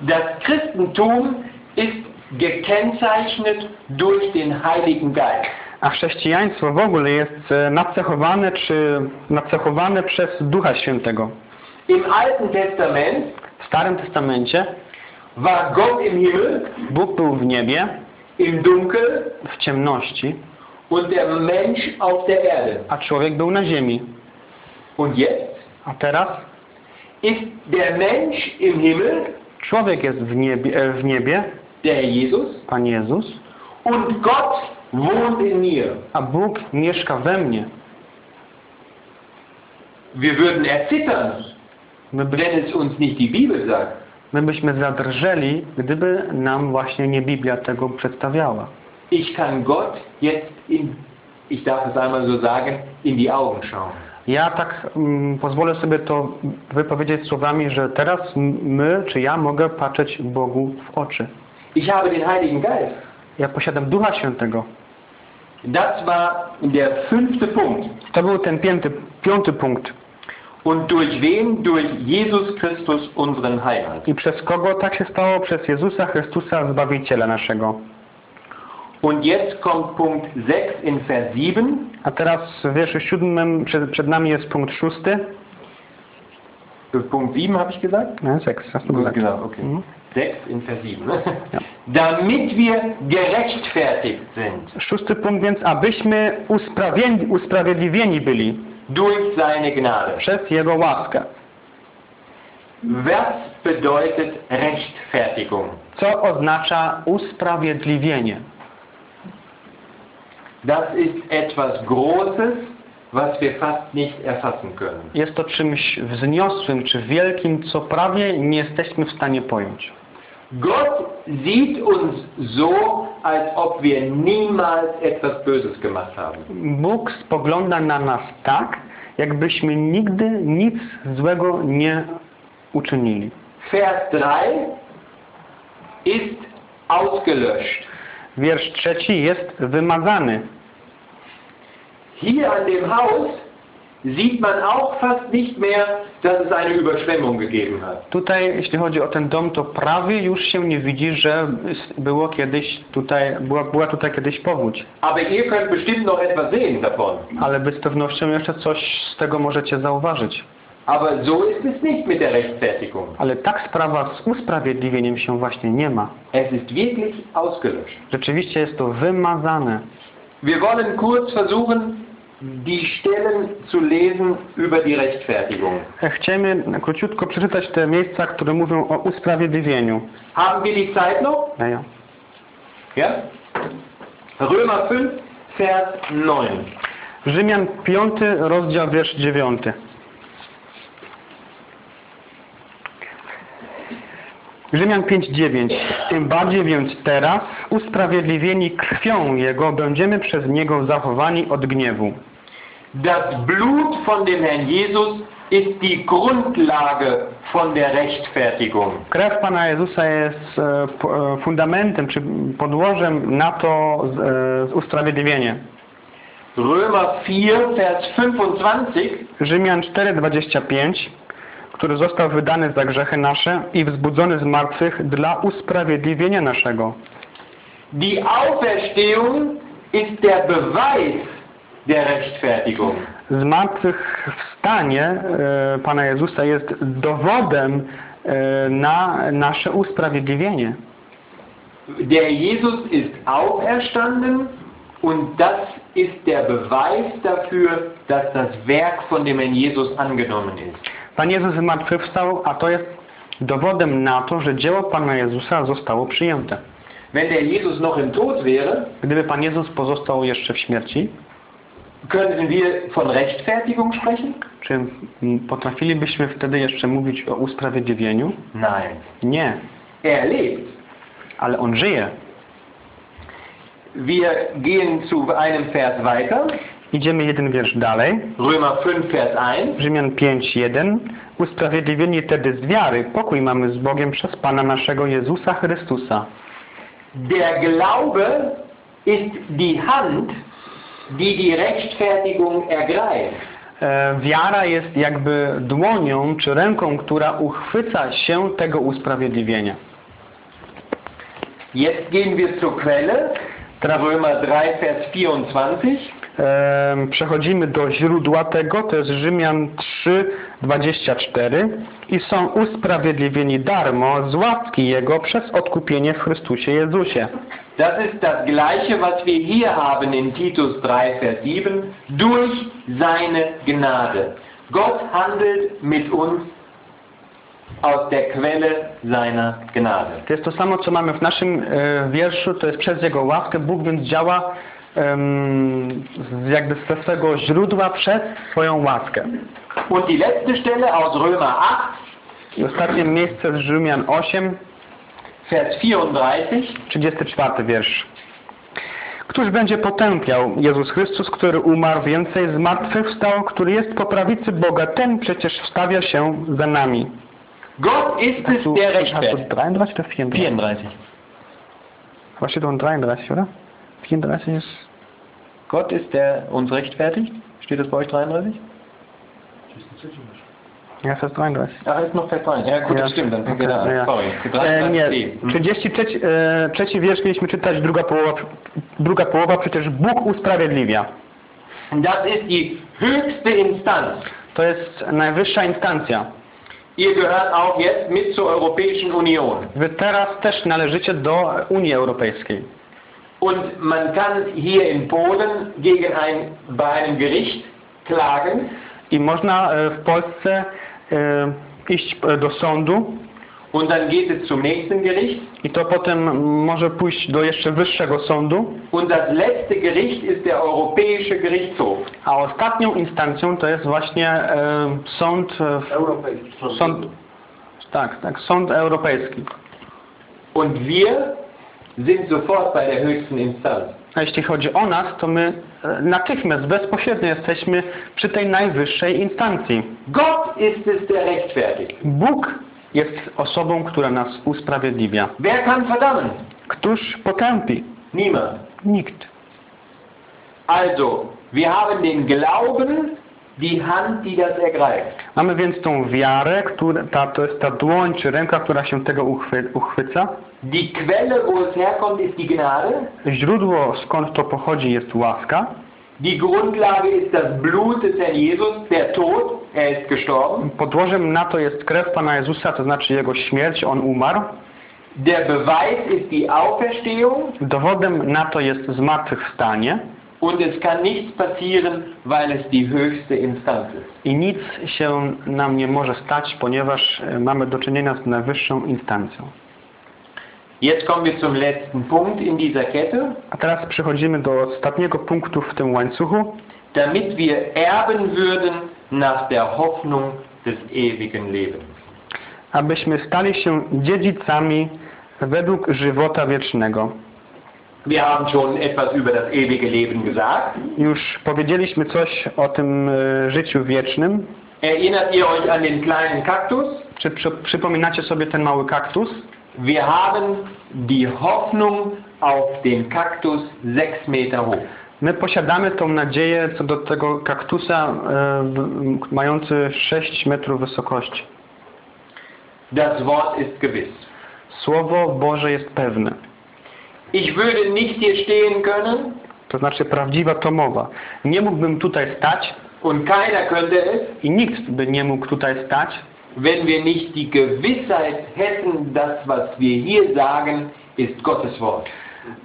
Das Christentum ist gekennzeichnet durch den Heiligen Geist. A chrześcijaństwo w ogóle jest e, nacechowane czy nacechowane przez Ducha Świętego. Im Alten Testament W Starym Testamencie war Gott im Himmel, Bóg był w niebie, im Dunkel w ciemności, und der Mensch auf der Erde. a człowiek był na ziemi. Und jetzt A teraz ist der Mensch im Himmel, człowiek jest w niebie, e, w niebie der Jesus, Pan Jezus, und Gott wohnt in mir. a Bóg mieszka we mnie. Wir würden erzittern, My, by, wenn es uns nicht die Bibel sagt. my byśmy zadrżeli, gdyby nam właśnie nie Biblia tego przedstawiała. Ich kann Gott jetzt in, ich darf es einmal so sagen, in die Augen schauen. Ja tak mm, pozwolę sobie to wypowiedzieć słowami, że teraz my, czy ja mogę patrzeć Bogu w oczy. Ich habe den Heiligen Geist. Ja posiadam Ducha Świętego. Das war der fünfte Punkt. To był ten piąty, piąty punkt. Und durch wen? Durch Jesus Christus, unseren Heiland. I przez kogo tak się stało? Przez Jezusa Chrystusa, Zbawiciela naszego. Und jetzt kommt Punkt 6 in Vers 7. A teraz w wierszu siódmym przed, przed nami jest punkt szósty. Punkt 7 habe ich gesagt? Nie, seks. hast du gesagt. Genau, okay. Mhm. 6 in Vers 7. Ja. Damit wir gerechtfertigt sind Szósty punkt, więc abyśmy usprawiedli, usprawiedliwieni byli durch seine Gnade. przez Jego łaskę. Was bedeutet Rechtfertigung? Co oznacza usprawiedliwienie? Das ist etwas Großes, was wir fast nicht erfassen können. Jest to czymś wzniosłym czy wielkim, co prawie nie jesteśmy w stanie pojąć. Gott sieht uns so, als ob wir niemals etwas Böses gemacht haben. Bóg spogląda na nas tak, jakbyśmy nigdy nic złego nie uczynili. Vers 3 ist ausgelöscht. Wiersz trzeci jest wymazany. Hier an dem Haus sieht man auch fast nicht mehr, dass es eine Überschwemmung gegeben hat. Tutaj, jeśli chodzi o ten dom, to prawie już się nie widzi, że było kiedyś tutaj, była, była tutaj kiedyś powódź. Aber ihr könnt bestimmt noch etwas sehen davon. Ale bez pewnością jeszcze coś z tego możecie zauważyć. Aber so ist es nicht mit der Rechtfertigung. Ale tak sprawa z usprawiedliwieniem się właśnie nie ma. Es ist wirklich ausgelöscht. Rzeczywiście jest to wymazane. Wir wollen kurz versuchen, die Stellen zu lesen über die Rechtfertigung. Chcemy króciutko przeczytać te miejsca, które mówią o usprawiedliwieniu. Haben wir die Zeit noch? Ja, ja. Ja? Römer 5, Vers 9. Rzymian 5, rozdział, wiersz 9. Rzymian 5:9 Tym bardziej więc teraz, usprawiedliwieni krwią Jego, będziemy przez Niego zachowani od gniewu. Das Blut von dem Herrn Jesus ist die Grundlage von der Rechtfertigung. Krew Pana Jezusa jest e, e, fundamentem, czy podłożem na to e, usprawiedliwienie. Römer 4, Vers 25. Rzymian 4:25 który został wydany za grzechy nasze i wzbudzony z martwych dla usprawiedliwienia naszego. Die Auferstehung ist der Beweis. Zmartwychwstanie e, Pana Jezusa jest dowodem e, na nasze usprawiedliwienie. Der Jesus ist auferstanden und das ist der Beweis dafür, dass das Werk von dem Herrn Jesus angenommen ist. Pan Jezus zmartwychwstał, a to jest dowodem na to, że dzieło Pana Jezusa zostało przyjęte. Wenn der Jesus noch im Tod wäre, Gdyby Pan Jezus pozostał jeszcze w śmierci, könnten wir von Rechtfertigung sprechen? czy potrafilibyśmy wtedy jeszcze mówić o usprawiedliwieniu? Nein. Nie, Er lebt. ale On żyje. Wir gehen zu einem Vers weiter. Idziemy jeden wiersz dalej. Römer 5, Vers 1. Rzymian 5:1 Usprawiedliwieni tedy z wiary, pokój mamy z Bogiem przez Pana naszego Jezusa Chrystusa. Der Glaube ist die Hand, die die Rechtfertigung ergreift. E, wiara jest jakby dłonią czy ręką, która uchwyca się tego usprawiedliwienia. Jetzt gehen wir zur Quelle. Teraz Römer 3, Vers 24. e, przechodzimy do źródła tego, to jest Rzymian 3:24 i są usprawiedliwieni darmo z łaski Jego przez odkupienie w Chrystusie Jezusie. Das ist das gleiche, was wir hier haben in Titus 3, Vers 7. Durch seine Gnade. Gott handelt mit uns aus der Quelle seiner Gnade. To jest to samo, co mamy w naszym e, wierszu, to jest przez Jego łaskę. Bóg więc działa z- jakby ze swego źródła przez swoją łaskę. Und die letzte Stelle aus Römer 8, I ostatnie miejsce z Rzymian 8, Vers 34. 34 wiersz. Któż będzie potępiał Jezus Chrystus, który umarł, więcej zmartwychwstał, który jest po prawicy Boga, ten przecież wstawia się za nami. Gott ist es, der rechtfertigt. 33 oder 34? 34. Właśnie to 33, oder? 34 jest... Gott ist der uns rechtfertigt. Steht das bei euch 33? Ja, to jest 33. Ach, ist noch Vers 3. Ja gut, Ja. das stimmt, dann fängt Okay, an. ja. Sorry. E, nie, 33. 33 e, trzeci wiersz mieliśmy czytać, druga połowa, druga połowa przecież Bóg usprawiedliwia. Das ist die höchste Instanz. To jest najwyższa instancja. Ihr gehört auch jetzt mit zur Europäischen Union. Wy teraz też należycie do Unii Europejskiej. Und man kann hier in Polen gegen ein, bei einem Gericht klagen I można e, w Polsce iść e, do sądu und dann geht es zum nächsten Gericht. i to potem może pójść do jeszcze wyższego sądu, Und das letzte Gericht ist der Europäische Gerichtshof. a ostatnią instancją to jest właśnie e, sąd, e, Europejski. sąd tak, tak, sąd europejski. Und wir sind sofort bei der höchsten Instanz. A jeśli chodzi o nas, to my e, natychmiast, bezpośrednio jesteśmy przy tej najwyższej instancji. Gott ist es, der rechtfertigt. Bóg jest osobą, która nas usprawiedliwia. Wer kann verdammen? Któż potępi? Niemand. Nikt. Also, wir haben den Glauben, die Hand, die das ergreift. Mamy więc tą wiarę, która, ta, to jest ta dłoń czy ręka, która się tego uchwy, uchwyca. Die Quelle, wo es herkommt, ist die Gnade. Źródło, skąd to pochodzi, jest łaska. Die Grundlage ist das Blut des Herrn Jesus, der Tod, er ist gestorben. Podłożem na to jest krew Pana Jezusa, to znaczy Jego śmierć, On umarł. Der Beweis ist die Auferstehung Dowodem na to jest zmartwychwstanie und es kann nichts passieren, weil es die höchste Instanz ist. i nic się nam nie może stać, ponieważ e, mamy do czynienia z najwyższą instancją. Jetzt kommen wir zum letzten Punkt in dieser Kette. A teraz przechodzimy do ostatniego punktu w tym łańcuchu, damit wir erben würden nach der Hoffnung des ewigen Lebens. abyśmy stali się dziedzicami według żywota wiecznego. Już powiedzieliśmy coś o tym e, życiu wiecznym. Erinnert ihr euch an den kleinen Kaktus? Czy przy, przypominacie sobie ten mały kaktus? Wir haben die Hoffnung auf den Kaktus sechs Meter hoch. My posiadamy tą nadzieję co do tego kaktusa e, mający 6 metrów wysokości. Das Wort ist gewiss. Słowo Boże jest pewne. Ich würde nicht hier stehen können To znaczy prawdziwa to mowa. Nie mógłbym tutaj stać und keiner könnte es, i nikt by nie mógł tutaj stać, wenn wir nicht die Gewissheit hätten, das, was wir hier sagen, ist Gottes Wort.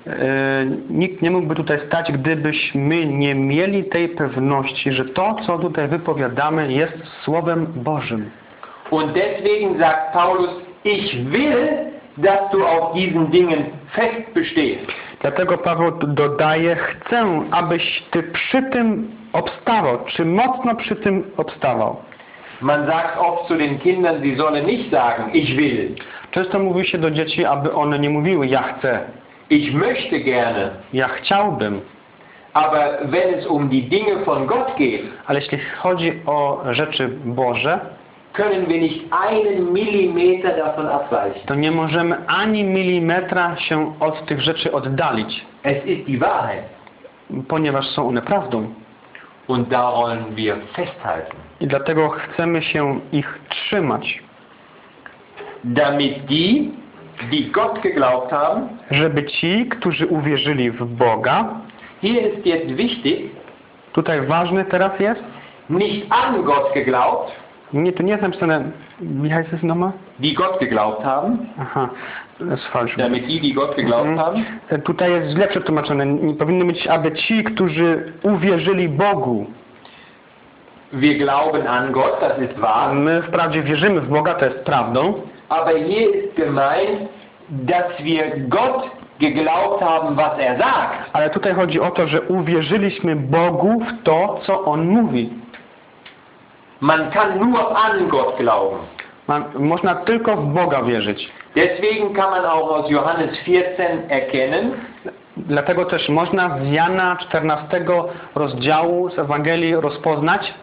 E, nikt nie mógłby tutaj stać, gdybyśmy nie mieli tej pewności, że to, co tutaj wypowiadamy, jest Słowem Bożym. Und deswegen sagt Paulus, ich will, dass du auf diesen Dingen fest bestehst. Dlatego Paweł dodaje, chcę, abyś Ty przy tym obstawał, czy mocno przy tym obstawał. Man sagt oft zu den Kindern, sie sollen nicht sagen, ich will. Często mówi się do dzieci, aby one nie mówiły, ja chcę, Ich möchte gerne. ja chciałbym. Aber wenn es um die Dinge von Gott geht, Ale jeśli chodzi o rzeczy Boże, können wir nicht einen Millimeter davon abweichen. to nie możemy ani milimetra się od tych rzeczy oddalić, Es ist die Wahrheit. ponieważ są one prawdą. Und wir festhalten. I dlatego chcemy się ich trzymać, Damit die, die Gott geglaubt haben, żeby ci, którzy uwierzyli w Boga, hier ist jetzt wichtig, tutaj ważny teraz jest, nicht an Gott geglaubt, nie, tu nie jest napisane, wie heißt es nochmal? die Gott geglaubt haben, Aha, to jest falsch. damit die, die Gott geglaubt Mhm. haben, E, Tutaj jest źle przetłumaczone. Nie powinno być, aby ci, którzy uwierzyli Bogu. wir glauben an Gott, das ist wahr, My wprawdzie wierzymy w Boga, to jest prawdą, aber hier ist gemeint, dass wir Gott geglaubt haben, was er sagt. ale tutaj chodzi o to, że uwierzyliśmy Bogu w to, co On mówi. Man kann nur an Gott glauben. Ma, można tylko w Boga wierzyć. Deswegen kann man auch aus Johannes 14 erkennen, Dlatego też można z Jana 14 rozdziału z Ewangelii rozpoznać,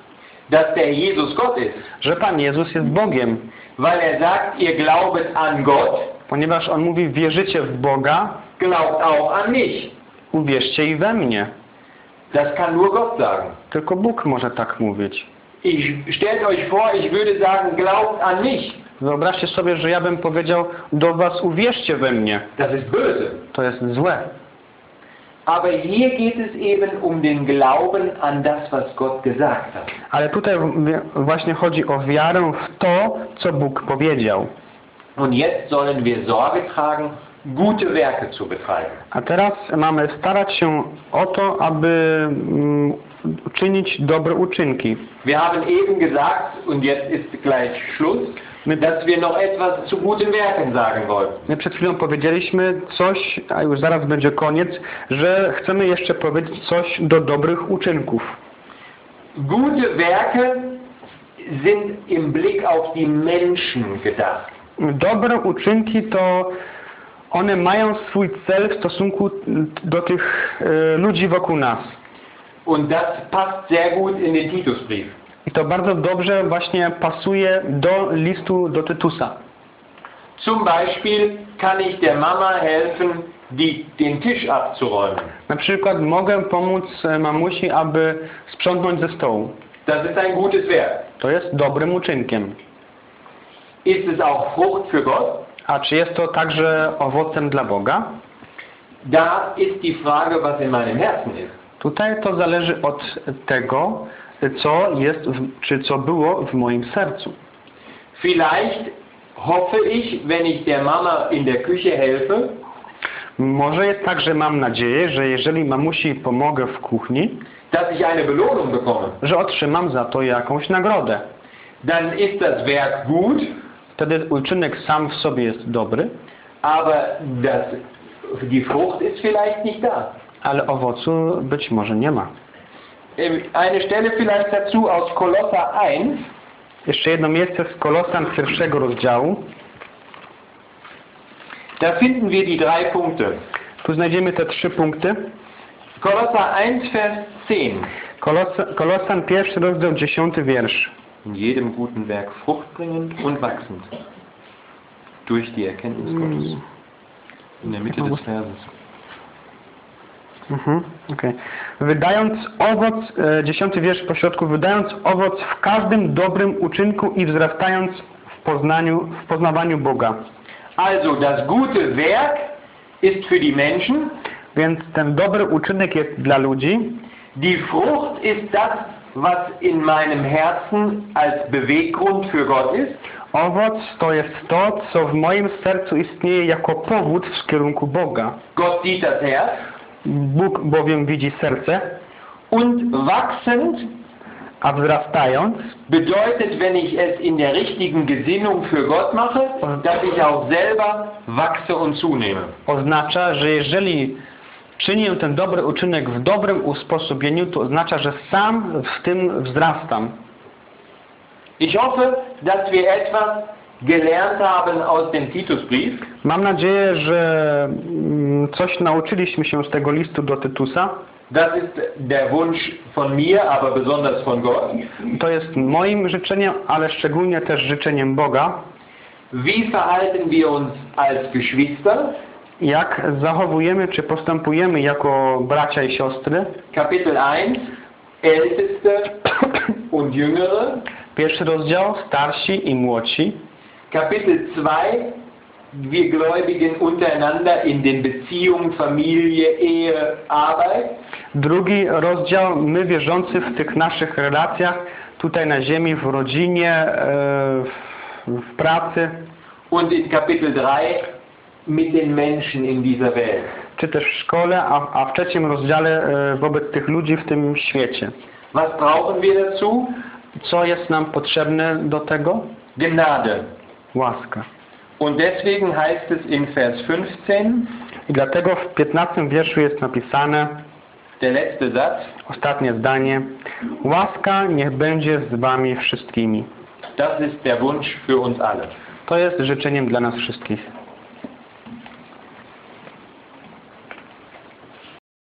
dass der Jesus Gott ist. że Pan Jezus jest Bogiem. Weil er sagt, ihr glaubet an Gott, Ponieważ On mówi, wierzycie w Boga, glaubt auch an mich. uwierzcie i we mnie. Das kann nur Gott sagen. Tylko Bóg może tak mówić. Ich stellt euch vor, ich würde sagen, glaubt an mich. Wyobraźcie sobie, że ja bym powiedział do was uwierzcie we mnie. Das ist böse. To jest złe. Aber hier geht es eben um den Glauben an das, was Gott gesagt hat. Ale tutaj właśnie chodzi o wiarę w to, co Bóg powiedział. Und jetzt sollen wir Sorge tragen, gute Werke zu betreiben. A teraz mamy starać się o to, aby mm, czynić dobre uczynki. Wir haben eben gesagt, und jetzt ist gleich Schluss, dass wir noch etwas zu guten Werken sagen wollten. My przed chwilą powiedzieliśmy coś, a już zaraz będzie koniec, że chcemy jeszcze powiedzieć coś do dobrych uczynków. Gute Werke sind im Blick auf die Menschen gedacht. Dobre uczynki to one mają swój cel w stosunku do tych e, ludzi wokół nas. Und das passt sehr gut in den Titusbrief. I to bardzo dobrze właśnie pasuje do listu do Tytusa. Zum Beispiel kann ich der Mama helfen, die, den Tisch abzuräumen. Na przykład mogę pomóc e, mamusi, aby sprzątnąć ze stołu. Das ist ein gutes Werk. To jest dobrym uczynkiem. Ist es auch Frucht für Gott? A czy jest to także owocem dla Boga? Da ist die Frage, was in meinem Herzen ist. Tutaj to zależy od tego, co jest, czy co było w moim sercu. Vielleicht hoffe ich, wenn ich der Mama in der Küche helfe, Może jest tak, że mam nadzieję, że jeżeli mamusi pomogę w kuchni, dass ich eine Belohnung bekomme. że otrzymam za to jakąś nagrodę. Dann ist das Werk gut, Wtedy uczynek sam w sobie jest dobry, aber das, die Frucht ist vielleicht nicht da. Ale owocu być może nie ma. Eine Stelle vielleicht dazu aus Kolosser 1, Jeszcze jedno miejsce z Kolosan pierwszego rozdziału. da finden wir die drei Punkte. Tu znajdziemy te trzy punkty. Kolosser 1, Vers 10. Kolos, Kolosan pierwszy rozdział dziesiąty wiersz. In jedem guten Werk Frucht bringend und wachsend. Durch die Erkenntnis Gottes. In der Mitte des Verses. Mhm, okej. Wydając owoc, e, dziesiąty wiersz po środku, wydając owoc w każdym dobrym uczynku i wzrastając w poznaniu, w poznawaniu Boga. Also, das gute Werk ist für die Menschen, Więc ten dobry uczynek jest dla ludzi, die Frucht ist das, was in meinem Herzen als Beweggrund für Gott ist. owoc to jest to, co w moim sercu istnieje jako powód w kierunku Boga. Gott sieht das Herz. Bóg bowiem widzi serce, Und wachsend a wzrastając bedeutet, wenn ich es in der richtigen Gesinnung für Gott mache, dass ich auch selber wachse und zunehme. oznacza, że jeżeli czynię ten dobry uczynek w dobrym usposobieniu, to oznacza, że sam w tym wzrastam. Ich hoffe, dass wir etwas gelernt haben aus dem Titusbrief. Mam nadzieję, że mm, coś nauczyliśmy się z tego listu do Tytusa. Das ist der Wunsch von mir, aber besonders von Gott. To jest moim życzeniem, ale szczególnie też życzeniem Boga. Wie verhalten wir uns als Geschwister? Jak zachowujemy czy postępujemy jako bracia i siostry. Kapitel 1, Älteste und Jüngere. Pierwszy rozdział, starsi i młodsi. Kapitel 2, wir Gläubigen untereinander in den Beziehungen Familie, Ehe, Arbeit. Drugi rozdział, my wierzący w tych naszych relacjach, tutaj na ziemi, w rodzinie, e, w, pracy, Und in Kapitel 3 mit den Menschen in dieser Welt. czy też w szkole, a, a w trzecim rozdziale e, wobec tych ludzi w tym świecie. Was brauchen wir dazu? Co jest nam potrzebne do tego? Gnade. Łaska. Und deswegen heißt es in Vers 15, I dlatego w 15 wierszu jest napisane der letzte Satz, ostatnie zdanie. Łaska niech będzie z wami wszystkimi. das ist der Wunsch für uns alle. To jest życzeniem dla nas wszystkich.